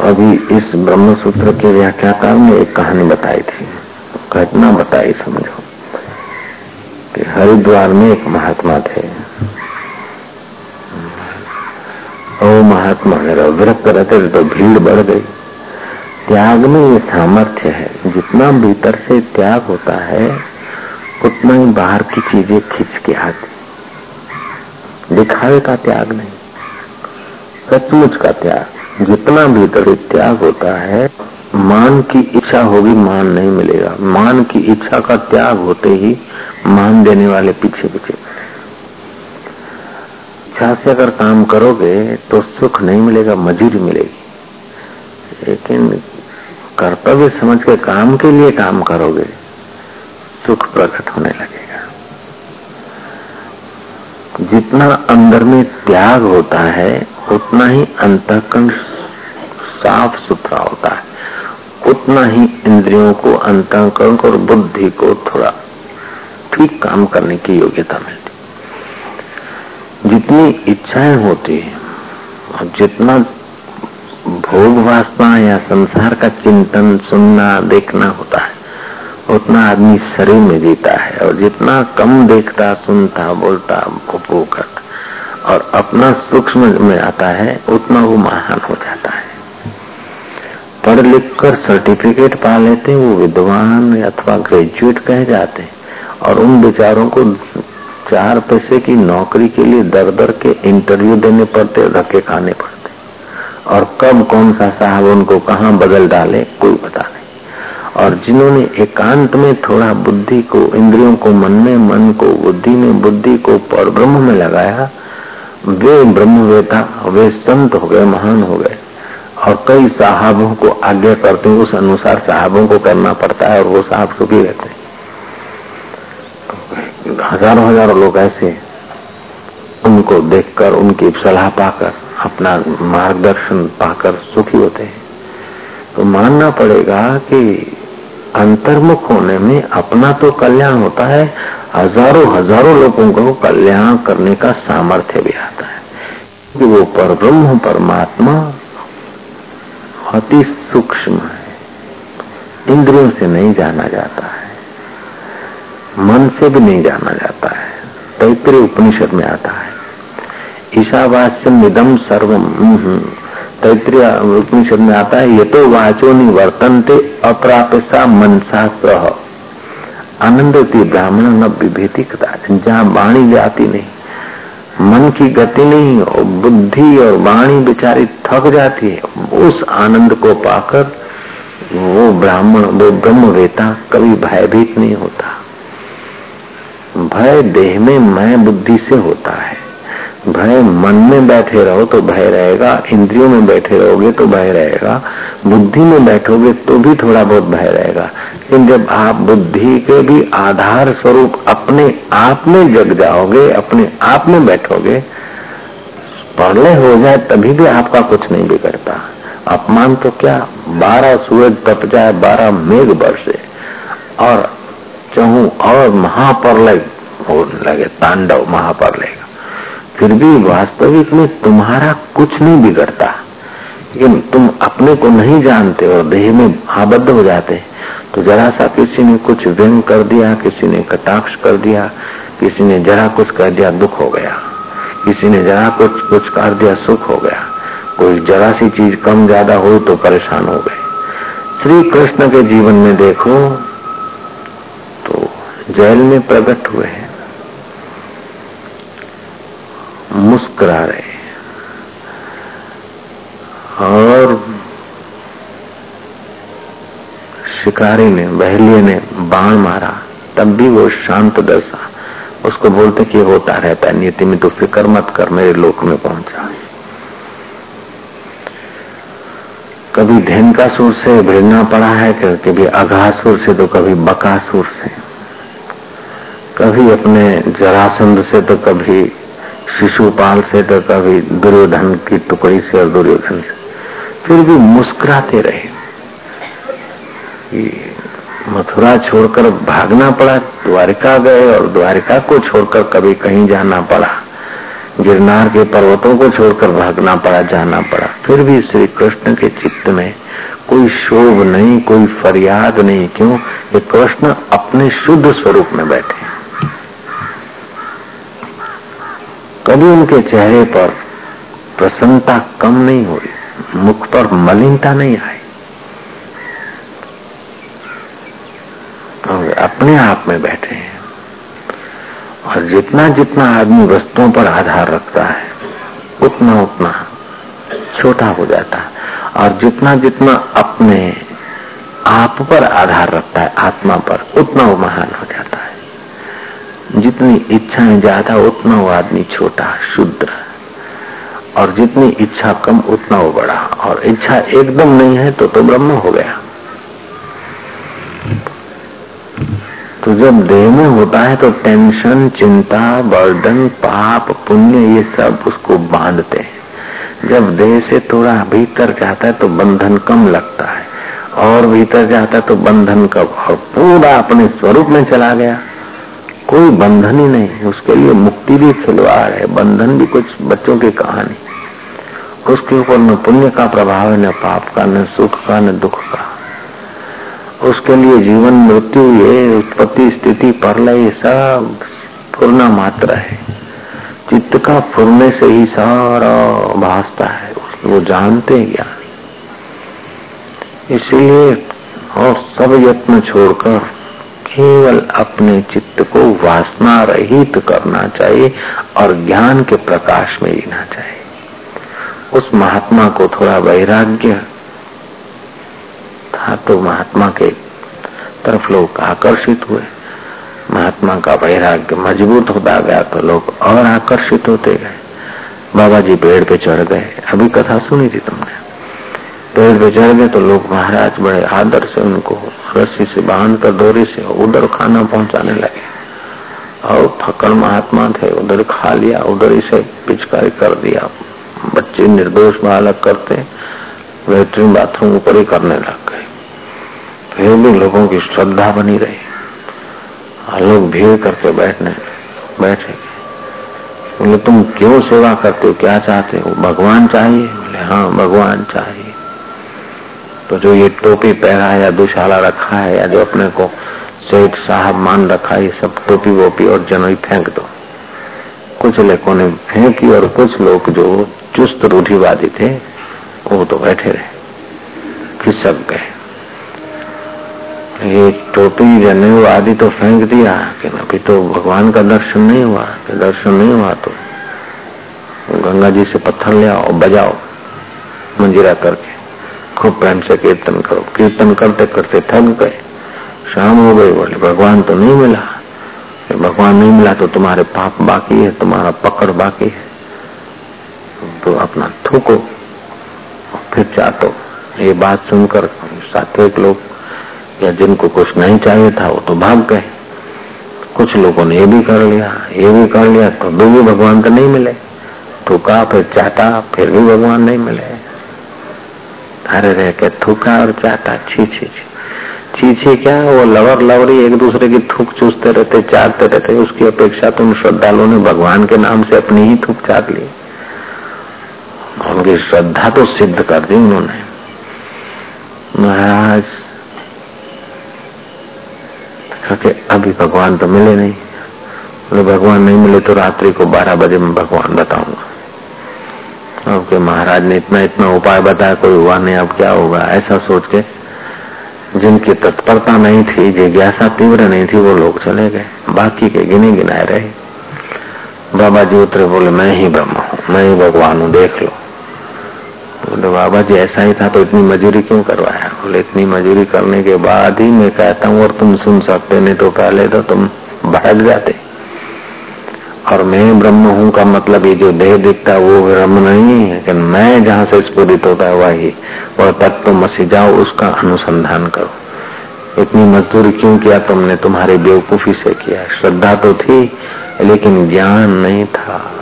अभी इस ब्रह्म सूत्र के व्याख्याकार ने एक कहानी बताई थी। घटना बताई, समझो। कि हरिद्वार में एक महात्मा थे। वो महात्मा, मेरा विरक्त रहते तो भीड़ बढ़ गई। त्याग में ये सामर्थ्य है। जितना भीतर से त्याग होता है, उतना ही बाहर की चीज़ें खींच के आती दिखावे का त्याग नहीं, सचमुच का त्याग। जितना भीतर त्याग होता है, मान की इच्छा होगी मान नहीं मिलेगा। मान की इच्छा का त्याग होते ही मान देने वाले पीछे पीछे। इच्छा से अगर काम करोगे तो सुख नहीं मिलेगा, मजूरी मिलेगी। लेकिन कर्तव्य समझ के काम के लिए काम करोगे, सुख प्रकट होने लगेगा जितना अंदर में त्याग होता है, उतना ही अंतकरण साफ़ सुथरा होता है। उतना ही इंद्रियों को, अंतकरण को और बुद्धि को थोड़ा ठीक काम करने की योग्यता मिलती जितनी इच्छाएँ होती है, और जितना भोग वासना या संसार का चिंतन, सुनना, देखना होता है उतना आदमी शरीर में जीता है और जितना कम देखता, सुनता, बोलता उपभोग करता और अपना सूक्ष्म में आता है, उतना वो महान हो जाता है। पढ़ लिख कर सर्टिफिकेट पा लेते, वो विद्वान अथवा ग्रेजुएट कह जाते और उन बेचारों को चार पैसे की नौकरी के लिए दर दर के इंटरव्यू देने पड़ते, धक्के खाने पड़ते। और कब कौन सा साहब उनको कहा बदल डाले, कोई पता नहीं। और जिन्होंने एकांत में थोड़ा बुद्धि को, इंद्रियों को मन में, मन को बुद्धि में, बुद्धि को पर ब्रह्म में लगाया, वे ब्रह्मवेता, वे संत हो गए, महान हो गए। और कई साहबों को आज्ञा करते हैं, उस अनुसार साहबों को करना पड़ता है और वो साहब सुखी रहते हैं। हज़ारों हज़ारों लोग ऐसे उनको देखकर, उनकी सलाह पाकर, अपना मार्गदर्शन पाकर सुखी होते हैं। तो मानना पड़ेगा कि अंतर्मुख होने में अपना तो कल्याण होता है, हज़ारों हज़ारों लोगों को कल्याण करने का सामर्थ्य भी आता है। कि वो पर ब्रह्म परमात्मा, अति सूक्ष्म है। इंद्रियों से नहीं जाना जाता है। मन से भी नहीं जाना जाता है। तैतृ उपनिषद में आता है। ईशावास्य निदम सर्वम तैतृय उपनिषद में आता है, ये तो वाचो निवर्तनते अप्राप्यसा मनसा सह आनंदती ब्राह्मण न विभेदी कदा जहाँ वाणी जाती नहीं। मन की गति नहीं, और बुद्धि और वाणी बिचारी थक जाती है। उस आनंद को पाकर वो ब्राह्मण, वो ब्रह्म वेता कभी भयभीत नहीं होता। भय देह में मैं बुद्धि से होता है। भय मन में बैठे रहो तो भय रहेगा, इंद्रियों में बैठे रहोगे तो भय रहेगा, बुद्धि में बैठोगे तो भी थोड़ा बहुत भय रहेगा। लेकिन जब आप बुद्धि के भी आधार स्वरूप अपने आप में जग जाओगे, अपने आप में बैठोगे, प्रलय हो जाए तभी भी आपका कुछ नहीं बिगड़ता। अपमान तो क्या, बारह सूरज तप जाए, बारह मेघ बरसे, और चहू और महाप्रलय हो लगे, तांडव महाप्रलय। फिर भी वास्तविक में तुम्हारा कुछ नहीं बिगड़ता। लेकिन तुम अपने को नहीं जानते और देह में आबद्ध हो जाते। तो जरा सा किसी ने कुछ व्यंग कर दिया, किसी ने कटाक्ष कर दिया, किसी ने जरा कुछ कर दिया, दुख हो गया। किसी ने जरा कुछ कुछ कर दिया, सुख हो गया। कोई जरा सी चीज़ कम ज़्यादा हो तो परेशान हो गए। श्री कृष्ण के जीवन में देखो तो जेल में प्रकट हुए हैं। मुस्कुरा रहे और शिकारी ने, बहलिए ने बाण मारा, तब भी वो शांत दशा उसको बोलते कि होता रहता है नीति में तो फ़िक्र मत कर, मेरे लोक में पहुँचा। कभी सुर से भिड़ना पड़ा है, कभी अघासुर से तो कभी बकासुर से। कभी अपने जरासंध से तो कभी शिशुपाल से तो कभी दुर्योधन की टुकड़ी से और दुर्योधन से। फिर भी मुस्कुराते रहे। मथुरा छोड़कर भागना पड़ा, द्वारिका गए और द्वारिका को छोड़कर कभी कहीं जाना पड़ा। गिरनार के पर्वतों को छोड़कर भागना पड़ा, जाना पड़ा। फिर भी श्री कृष्ण के चित्त में कोई शोभ नहीं, कोई फरियाद नहीं। क्यों? ये कृष्ण अपने शुद्ध स्वरूप में बैठे कभी उनके चेहरे पर प्रसन्नता कम नहीं हुई मुख पर मलिनता नहीं आई। और अपने आप में बैठे हैं और जितना जितना आदमी वस्तुओं पर आधार रखता है, उतना उतना छोटा हो जाता है। और जितना जितना अपने आप पर आधार रखता है, आत्मा पर, उतना वो महान हो जाता है। जितनी इच्छाएँ ज़्यादा, उतना वो आदमी छोटा शुद्ध और जितनी इच्छा कम, उतना वो बड़ा। और इच्छा एकदम नहीं है तो तो ब्रह्म हो गया। तो जब देह में होता है तो टेंशन, चिंता, बर्डन, पाप, पुण्य, ये सब उसको बांधते हैं। जब देह से थोड़ा भीतर जाता है तो बंधन कम लगता है। और भीतर जाता है तो बंधन कब और पूरा अपने स्वरूप में चला गया। कोई बंधन ही नहीं है। उसके लिए मुक्ति भी खिलवाड़ है। बंधन भी कुछ बच्चों की कहानी। उसके ऊपर न पुण्य का प्रभाव है, न पाप का, न सुख का, न दुख का। उसके लिए जीवन, मृत्यु, ये उत्पत्ति स्थिति परलय सब पूर्ण मात्र है। चित्त का फुरने से ही सारा भासता है। वो जानते हैं ज्ञान। इसलिए और सब यत्न छोड़कर केवल अपने चित्त को वासना रहित करना चाहिए और ज्ञान के प्रकाश में जीना चाहिए। उस महात्मा को थोड़ा वैराग्य था तो महात्मा के तरफ़ लोग आकर्षित हुए। महात्मा का वैराग्य मज़बूत होता गया तो लोग और आकर्षित होते गए। बाबा जी पेड़ पे चढ़ गए। अभी कथा सुनी थी तुमने? पेड़ पे चढ़ गए तो लोग महाराज बड़े आदर से उनको रस्सी से बाँध कर डोरी से उधर खाना पहुँचाने लगे। और फकड़ महात्मा थे, उधर खा लिया, उधर इसे पिचकारी कर दिया। बच्चे निर्दोष बालक करते लेटरिन बाथरूम ऊपर ही करने लग गए। फिर भी लोगों की श्रद्धा बनी रही। लोग भीड़ करके बैठने, बैठे। बोले, तुम क्यों सेवा करते हो? क्या चाहते हो? भगवान चाहिए? बोले हाँ भगवान चाहिए। तो जो ये टोपी पहना है या दुशाला रखा है या जो अपने को सेठ साहब मान रखा है, ये सब टोपी वोपी और जनोई फेंक दो। कुछ लेखों ने फेंकी और कुछ लोग जो चुस्त रूढ़ीवादी थे, वो तो बैठे रहे। खिसक गए। ये टोपी जने आदि तो फेंक दिया कि अभी तो भगवान का दर्शन नहीं हुआ दर्शन नहीं हुआ तो गंगा जी से पत्थर ले आओ, बजाओ, मंजिरा करके। खूब प्रेम से कीर्तन करो। कीर्तन करते करते थक गए। शाम हो गई, बोले, भगवान तो नहीं मिला। भगवान नहीं मिला तो तुम्हारे पाप बाकी है, तुम्हारा पकड़ बाकी है। तो अपना थूको फिर चाटो ये बात सुनकर सात्विक लोग, या जिनको कुछ नहीं चाहिए था, वो तो भाग गए। कुछ लोगों ने ये भी कर लिया, ये भी कर लिया तो भी भगवान तो नहीं मिले। थूका, फिर चाटा फिर भी भगवान नहीं मिले। अरे रह के थूका और चाटा? छी छी छी। छी क्या? वो लवर लवरी एक दूसरे की थूक चूसते रहते, चाटते रहते, उसकी अपेक्षा तो उन श्रद्धालुओं ने भगवान के नाम से अपनी ही थूक चाट ली। उनकी श्रद्धा तो सिद्ध कर दी उन्होंने। महाराज के अभी भगवान तो मिले नहीं। बोले, भगवान नहीं मिले तो रात्रि को बारह बजे मैं भगवान बताऊँगा। के महाराज ने इतना इतना उपाय बताया, कोई हुआ नहीं, अब क्या होगा? ऐसा सोच के, जिनकी तत्परता नहीं थी, जिज्ञासा तीव्र नहीं थी, वो लोग चले गए। बाकी के गिने गिनाए रहे। बाबा जी उतरे, बोले, मैं ही ब्रह्म हूँ, मैं ही भगवान हूँ, देख लो। बोले, बाबा जी, ऐसा ही था तो इतनी मजूरी क्यों करवाया? बोले, इतनी मजूरी करने के बाद ही मैं कहता हूँ, और तुम सुन सकते, नहीं तो पहले तो तुम भड़क जाते। और मैं ब्रह्म हूँ का मतलब ये जो देह दिखता है, वो ब्रह्म नहीं है। लेकिन मैं जहाँ से स्फूरित होता है, वही। वह तत्व मसी जाओ, उसका अनुसंधान करो। इतनी मजदूरी क्यों किया तुमने? तुम्हारे बेवकूफ़ी से किया। श्रद्धा तो थी, लेकिन ज्ञान नहीं था।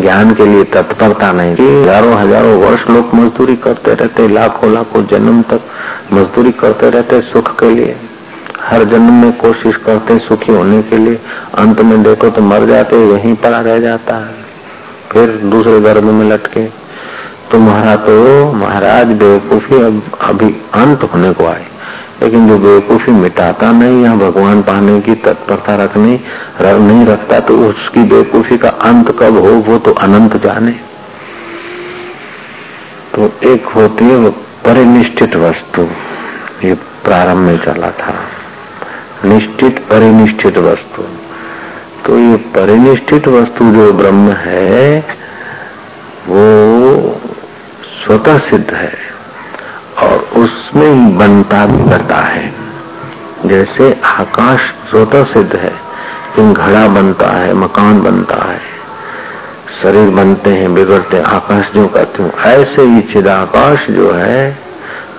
ज्ञान के लिए तत्परता नहीं थी। हज़ारों हज़ारों वर्ष लोग मजदूरी करते रहते, लाखों लाखों जन्म तक मजदूरी करते रहते सुख के लिए। हर जन्म में कोशिश करते सुखी होने के लिए। अंत में देखो तो मर जाते यहीं पड़ा रह जाता है। फिर दूसरे गर्भ में लटके। तुम्हारा तो महाराज बेवकूफ़ी अब, अभी अंत होने को आए। लेकिन जो बेवकूफ़ी मिटाता नहीं या भगवान पाने की तत्परता रखनी नहीं रखता तो उसकी बेवकूफ़ी का अंत कब हो, वो तो अनंत जाने। तो एक होती है वो परिनिष्ठित वस्तु। ये प्रारंभ में चला था। निश्चित परिनिष्ठित वस्तु। तो ये परिनिष्ठित वस्तु जो ब्रह्म है, वो स्वतः सिद्ध है और उसमें ही बनता बिगड़ता है। जैसे आकाश स्वतः सिद्ध है कि घड़ा बनता है, मकान बनता है, शरीर बनते हैं, बिगड़ते आकाश जो कहते हूँ, ऐसे ही चिदाकाश जो है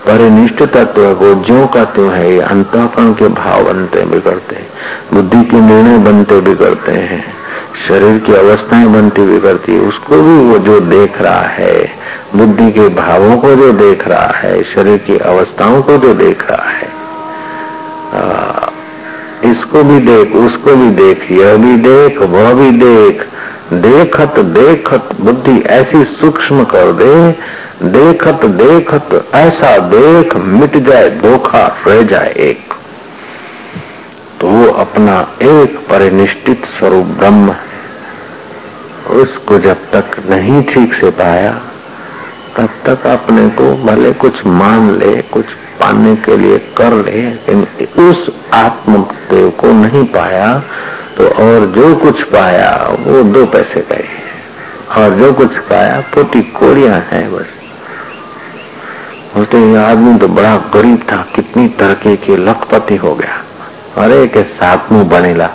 परिनिष्ठ तत्व को ज्यो का त्यों है ये अंतःकरण के भाव बनते बिगड़ते हैं। बुद्धि के निर्णय बनते बिगड़ते हैं। शरीर की अवस्थाएँ बनती बिगड़ती है। उसको भी वो जो देख रहा है बुद्धि के भावों को जो देख रहा है शरीर की अवस्थाओं को जो देख रहा है आ, इसको भी देख उसको भी देख यह भी देख वह भी देख देखत देखत, बुद्धि ऐसी सूक्ष्म कर दे। देखत देखत, ऐसा देख, मिट जाए, धोखा, रह जाए एक। तो वो अपना एक परिनिष्ठित स्वरूप ब्रह्म उसको जब तक नहीं ठीक से पाया, तब तक अपने को भले कुछ मान ले, कुछ पाने के लिए कर ले, लेकिन उस आत्मदेव को नहीं पाया तो और जो कुछ पाया वो दो पैसे गए और जो कुछ पाया पोटी कोड़िया है बस बोलते ये आदमी तो बड़ा गरीब था कितनी तरक्की की लखपति हो गया अरे के सातमू बनेला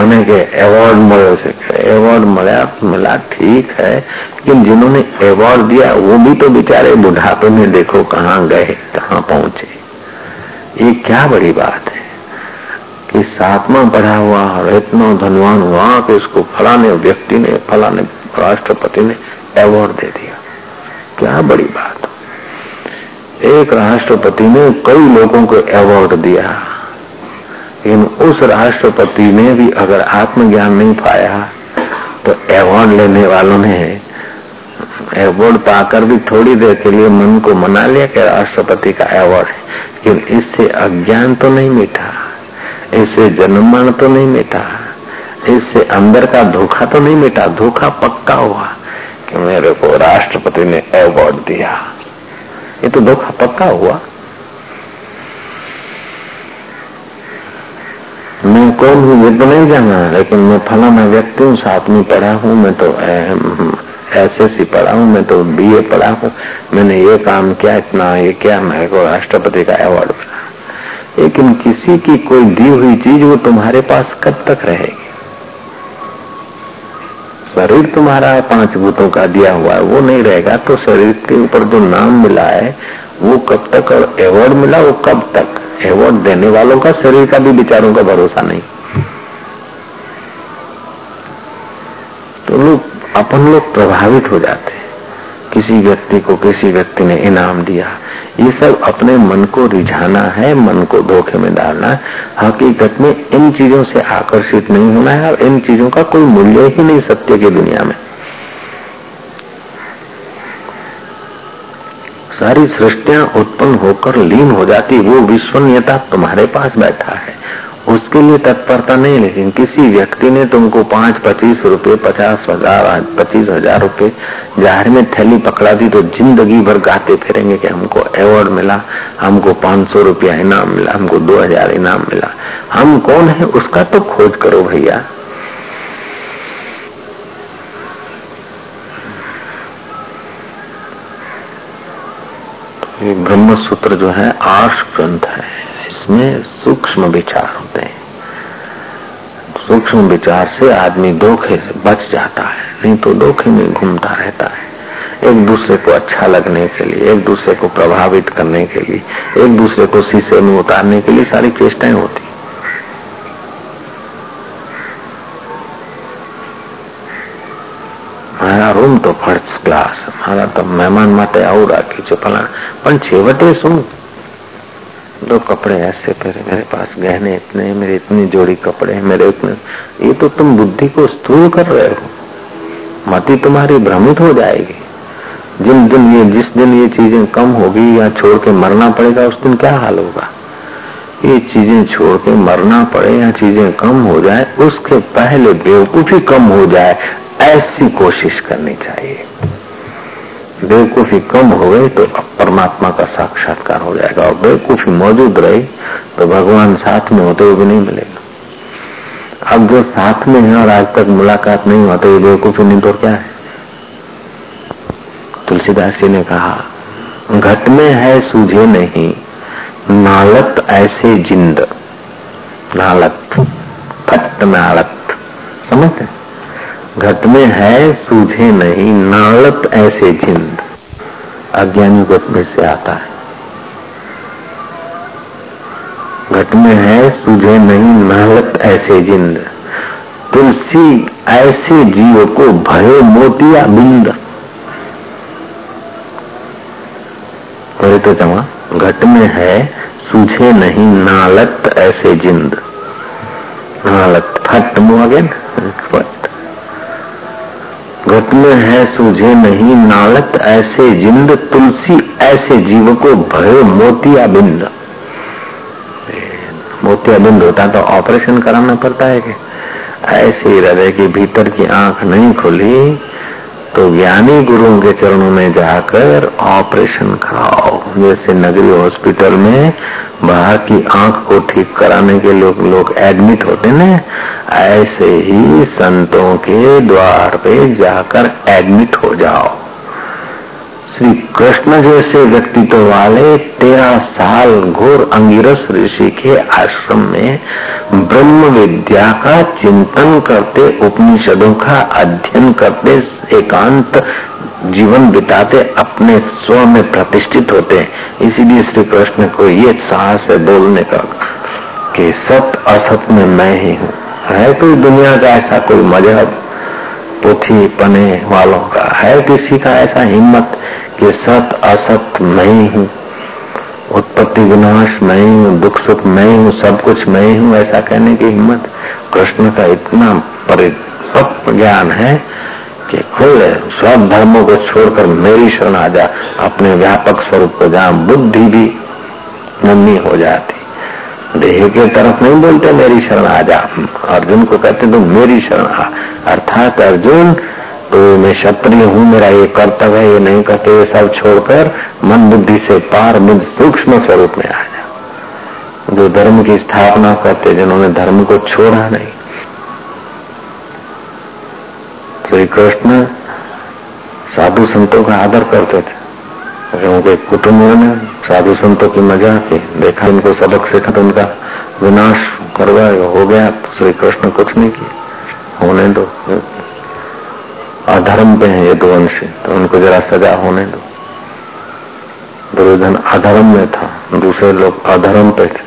અને કે એવોર્ડ મળ્યો છે એવોર્ડ મળ્યા मिला ठीक है लेकिन जिन्होंने एवॉर्ड दिया वो भी तो बेचारे बुढ़ापे में देखो कहाँ गए कहाँ पहुंचे ये क्या बड़ी बात है कि सातवा पढ़ा हुआ और इतना धनवान हुआ कि इसको फलाने व्यक्ति ने, फलाने राष्ट्रपति ने अवार्ड दे दिया। क्या बड़ी बात। एक राष्ट्रपति ने कई लोगों को अवार्ड दिया। लेकिन उस राष्ट्रपति ने भी अगर आत्मज्ञान नहीं पाया तो अवार्ड लेने वालों ने अवार्ड पाकर भी थोड़ी देर के लिए मन को मना लिया कि राष्ट्रपति का अवार्ड है। लेकिन इससे अज्ञान तो नहीं मिटा। इससे जन्म तो नहीं मिटा इससे अंदर का धोखा तो नहीं मिटा, धोखा पक्का हुआ कि मेरे को राष्ट्रपति ने अवार्ड दिया। ये तो धोखा पक्का हुआ। मैं कौन हूँ ये तो नहीं जाना, लेकिन मैं फलाना व्यक्ति हूँ में पढ़ा हूँ, मैं तो एस एस सी पढ़ा हूँ, मैं तो बी ए पढ़ा हूँ। मैंने ये काम किया, इतना ये क्या मेरे को राष्ट्रपति का अवार्ड मिला। लेकिन किसी की कोई दी हुई चीज़ वो तुम्हारे पास कब तक रहेगी? शरीर तुम्हारा पाँच भूतों का दिया हुआ है, वो नहीं रहेगा तो शरीर के ऊपर जो नाम मिला है, वो कब तक और अवार्ड मिला, वो कब तक? अवार्ड देने वालों का, शरीर का भी विचारों का भरोसा नहीं। तो लोग, अपन लोग प्रभावित हो जाते हैं। किसी व्यक्ति को किसी व्यक्ति ने इनाम दिया। ये सब अपने मन को रिझाना है, मन को धोखे में डालना है। हकीकत में इन चीज़ों से आकर्षित नहीं होना है और इन चीज़ों का कोई मूल्य ही नहीं सत्य की दुनिया में। सारी सृष्टिया उत्पन्न होकर लीन हो जाती, वो विश्वनीयता तुम्हारे पास बैठा है। उसके लिए तत्परता नहीं, लेकिन किसी व्यक्ति ने तुमको पाँच, पच्चीस रुपए, पचास हज़ार, पच्चीस हज़ार रुपए ज़ाहिर में थैली पकड़ा दी तो ज़िंदगी भर गाते फिरेंगे कि हमको अवार्ड मिला, हमको पाँच सौ रूपया इनाम मिला, हमको दो हज़ार इनाम मिला। हम कौन है? उसका तो खोज करो भैया। ब्रह्म सूत्र जो है, आर्ष ग्रंथ है। इसमें सूक्ष्म विचार होते हैं सूक्ष्म विचार से आदमी धोखे से बच जाता है नहीं तो धोखे में घूमता रहता है एक दूसरे को अच्छा लगने के लिए एक दूसरे को प्रभावित करने के लिए एक दूसरे को शीशे में उतारने के लिए सारी चेष्टाएं होती મારા રૂમ તો ફર્સ્ટ ક્લાસ મારા તો મહેમાન માટે આવું રાખ્યું છે ફલાણા પણ છેવટે શું दो कपड़े ऐसे पहले मेरे पास गहने इतने मेरे इतनी जोड़ी कपड़े मेरे इतने। ये तो तुम बुद्धि को स्थूल कर रहे हो। मति तुम्हारी भ्रमित हो जाएगी। जिन दिन ये, जिस दिन ये चीज़ें कम होगी या छोड़ के मरना पड़ेगा, उस दिन क्या हाल होगा? ये चीज़ें छोड़ के मरना पड़े या चीज़ें कम हो जाए, उसके पहले बेवकूफ़ी कम हो जाए, ऐसी कोशिश करनी चाहिए। बेवकूफ़ी कम हो गई तो परमात्मा का साक्षात्कार हो जाएगा। और बेवकूफ़ी मौजूद रही तो भगवान साथ में होते हुए भी नहीं मिलेगा। अब जो साथ में है और आज तक मुलाकात नहीं होते ये बेवकूफ़ी नहीं तो क्या है? तुलसीदास जी ने कहा, घट में है सूझे नहीं, नालत ऐसे जिंद, नालत, फट नालत समझते घट में है, सूझे नहीं, नालत ऐसे जिंद अज्ञानी गट में से आता है। घट में है, सूझे नहीं, नालत ऐसे जिंद तुलसी ऐसे जीव को भयो मोतिया बिंद। तो जमा घट में है, सूझे नहीं, नालत ऐसे जिंद नालत, फट मुआ गया घट में है सूझे नहीं नालत ऐसे जिंद, तुलसी ऐसे जीव को भय, मोतिया बिंद। मोतिया बिंद होता तो ऑपरेशन कराना पड़ता है कि ऐसे हृदय के भीतर की आँख नहीं खुली तो ज्ञानी गुरुओं के चरणों में जाकर ऑपरेशन कराओ। जैसे नगरी हॉस्पिटल में बाहर की आँख को ठीक कराने के लोग लोग एडमिट होते ना, ऐसे ही संतों के द्वार पे जाकर एडमिट हो जाओ। श्री कृष्ण जैसे व्यक्तित्व वाले तेरह साल घोर अंगिरस ऋषि के आश्रम में ब्रह्म विद्या का चिंतन करते, उपनिषदों का अध्ययन करते, एकांत जीवन बिताते अपने स्व में प्रतिष्ठित होते हैं। इसीलिए श्री कृष्ण को ये साहस है बोलने का कि सत असत में मैं ही हूँ। है कोई दुनिया का ऐसा कोई मज़हब, पोथी, पने वालों का? है किसी का ऐसा हिम्मत कि सत असत मैं ही हूँ? उत्पत्ति विनाश मैं ही हूँ, दुख सुख मैं ही हूँ, सब कुछ मैं ही हूँ, ऐसा कहने की हिम्मत? कृष्ण का इतना परिपक्व ज्ञान है कि खुल, सब धर्मों को छोड़कर मेरी शरण आ जा। अपने व्यापक स्वरूप को जहाँ बुद्धि भी नन्नी हो जाती। देह के तरफ़ नहीं बोलते, मेरी शरण आ जा। अर्जुन को कहते तो मेरी शरण आ। अर्थात अर्जुन तो मैं क्षत्रिय हूँ, मेरा ये कर्तव्य है, ये नहीं करते, ये सब छोड़कर मन बुद्धि से पार मुझ सूक्ष्म स्वरूप में आ जा। जो धर्म की स्थापना करते, जिन्होंने धर्म को छोड़ा नहीं श्री कृष्ण साधु संतों का आदर करते थे। उनके कुटुंबों ने साधु संतों की मज़ा आती देखा उनको सबक सीखा तो उनका विनाश करवा हो गया तो श्री कृष्ण कुछ नहीं किया होने दो। अधर्म पे है यदुवंशी तो उनको जरा सजा होने दो। दुर्योधन अधर्म में था, दूसरे लोग अधर्म पे थे।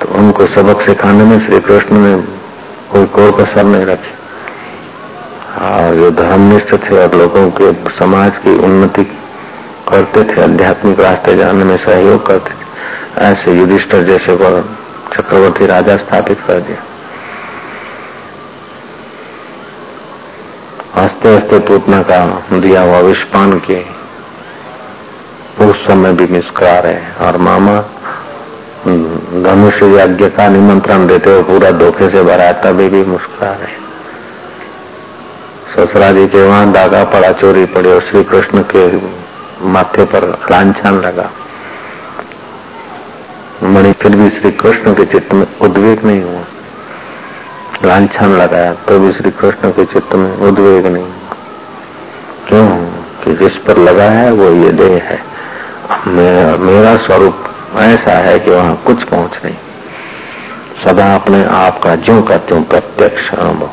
तो उनको सबक सिखाने में श्री कृष्ण ने कोई कोर कसर नहीं रखी। और जो धर्मनिष्ठ थे और लोगों के समाज की उन्नति करते थे आध्यात्मिक रास्ते जाने में सहयोग करते थे ऐसे युधिष्ठर जैसे को चक्रवर्ती राजा स्थापित कर दिया। हँसते हँसते पूतना का दिया हुआ विष्पान के उस समय भी मुस्कुरा रहे और मामा हम्म, धनुष यज्ञ का निमंत्रण देते हुए पूरा धोखे से भरा तभी भी मुस्कुरा रहे। ससुरा जी के वहाँ धागा पड़ा चोरी पड़ी और श्री कृष्ण के माथे पर लाछान लगा। मणि फिर भी श्री कृष्ण के चित्त में उद्वेग नहीं हुआ। लाछान लगाया तो भी श्री कृष्ण के चित्त में उद्वेग नहीं क्यों? कि जिस पर लगा है वो ये देह है। मेरा, मेरा स्वरूप ऐसा है कि वहाँ कुछ पहुँच नहीं। सदा अपने आप का ज्यो का त्यों प्रत्यक्ष अनुभव।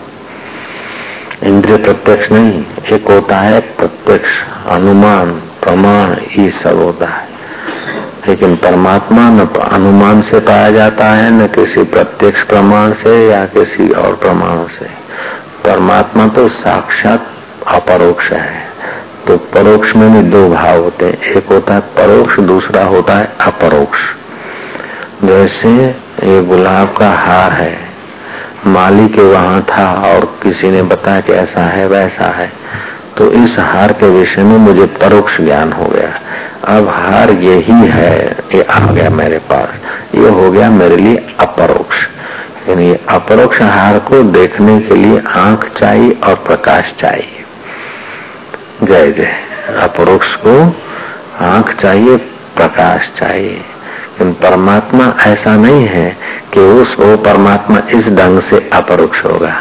इंद्रिय प्रत्यक्ष नहीं, एक होता है प्रत्यक्ष, अनुमान, प्रमाण, ये सब होता है। लेकिन परमात्मा न अनुमान से पाया जाता है, न किसी प्रत्यक्ष प्रमाण से या किसी और प्रमाण से। परमात्मा तो साक्षात अपरोक्ष है। तो परोक्ष में भी दो भाव होते हैं। एक होता है परोक्ष, दूसरा होता है अपरोक्ष। जैसे ये गुलाब का हार है माली के वहाँ था और किसी ने बताया कि ऐसा है, वैसा है। तो इस हार के विषय में मुझे परोक्ष ज्ञान हो गया। अब हार यही है, ये आ गया मेरे पास। ये हो गया मेरे लिए अपरोक्ष। यानी अपरोक्ष हार को देखने के लिए आँख चाहिए और प्रकाश चाहिए। जय जय। अपरोक्ष को आँख चाहिए, प्रकाश चाहिए। लेकिन परमात्मा ऐसा नहीं है कि उस वो परमात्मा इस ढंग से अपरोक्ष होगा।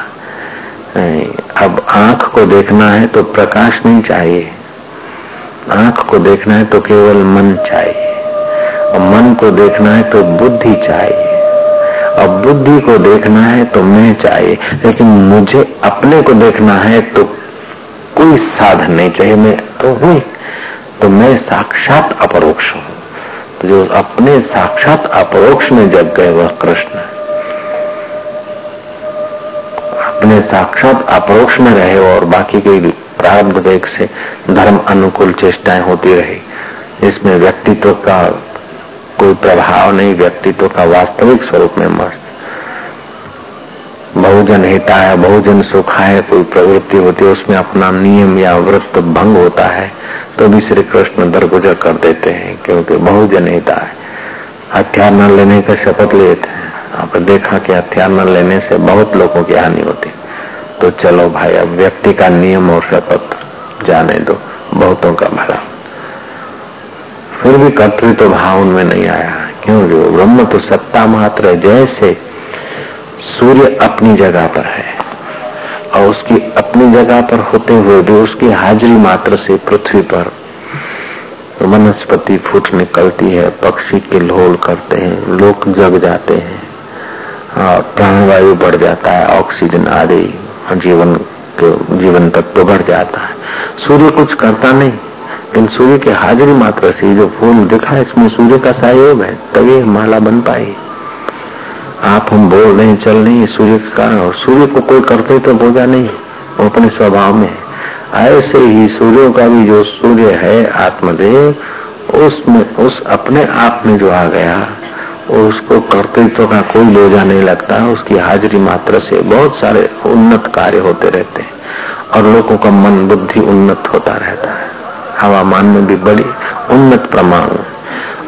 अब आँख को देखना है तो प्रकाश नहीं चाहिए। आँख को देखना है तो केवल मन चाहिए। और मन को देखना है तो बुद्धि चाहिए। और बुद्धि को देखना है तो मैं चाहिए। लेकिन मुझे अपने को देखना है तो कोई साधन नहीं चाहिए। मैं तो हुई तो मैं साक्षात अपरोक्ष हूँ। जो अपने साक्षात अपरोक्ष में जग गए वह कृष्ण। अपने साक्षात अपरोक्ष में रहे और बाकी के प्रारंभ वेग से धर्म अनुकूल चेष्टाएँ होती रही इसमें व्यक्तित्व का कोई प्रभाव नहीं, व्यक्तित्व का वास्तविक स्वरूप में मस्त। बहुजन हिता है बहुजन सुखा है कोई प्रवृत्ति होती है, उसमें अपना नियम या व्रत भंग होता है। तो भी श्री कृष्ण दरगुजर कर देते हैं, क्योंकि बहुजन हिता है। हथियार न लेने का शपथ लेते हैं। आपने देखा कि हथियार न लेने से बहुत लोगों की हानि होती। तो चलो भाई, अब व्यक्ति का नियम और शपथ जाने दो, बहुतों का भला। फिर भी कर्तव्य तो भाव उनमें नहीं आया क्यों जो ब्रह्म तो सत्ता मात्र जैसे सूर्य अपनी जगह पर है, और उसकी अपनी जगह पर होते हुए भी उसकी हाजिरी मात्र से पृथ्वी पर वनस्पति फूट निकलती है पक्षी के लोल करते हैं लोग जग जाते हैं हाँ, प्राणवायु बढ़ जाता है ऑक्सीजन आदि जीवन के जीवन तत्व तो बढ़ जाता है। सूर्य कुछ करता नहीं लेकिन सूर्य के हाजिरी मात्र से जो फूल दिखा इसमें सूर्य का सहयोग है तभी माला बन पाई। आप हम बोल रहे चल नहीं सूर्य के कारण और सूर्य को कोई करते तो बोझा नहीं। वो अपने स्वभाव में ऐसे ही सूर्यों का भी जो सूर्य है, आत्मदेव, उसमें, उस अपने आप में जो आ गया, उसको कर्तृत्व का कोई लोजा नहीं लगता, उसकी हाजिरी मात्र से बहुत सारे उन्नत कार्य होते रहते हैं और लोगों का मन बुद्धि उन्नत होता रहता है। हवामान में भी बड़ी उन्नत प्रमाण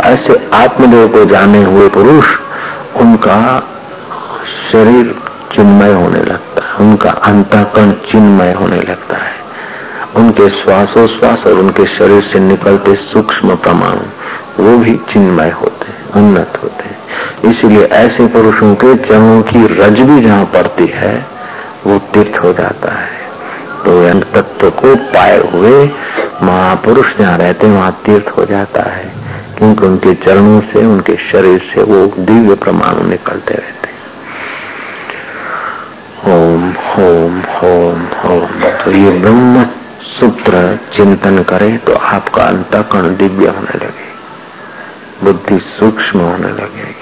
ऐसे आत्मदेव को जाने हुए पुरुष, उनका शरीर चिन्मय होने लगता है। उनका अंतकरण चिन्मय होने लगता है। उनके श्वासोश्वास और उनके शरीर से निकलते सूक्ष्म प्रमाण, वो भी चिन्मय होते उन्नत होते इसलिए ऐसे पुरुषों के चरणों की रज भी जहाँ पड़ती है, वो तीर्थ हो जाता है। तो तत्व को पाए हुए महापुरुष जहाँ रहते वहाँ तीर्थ हो जाता है। क्योंकि उनके चरणों से, उनके शरीर से वो दिव्य प्रमाण निकलते रहते हैं ओम होम होम ओम तो ये ब्रह्म सूत्र चिंतन करे तो आपका अंतकरण दिव्य होने लगे। बुद्धि सूक्ष्म होने लगेगी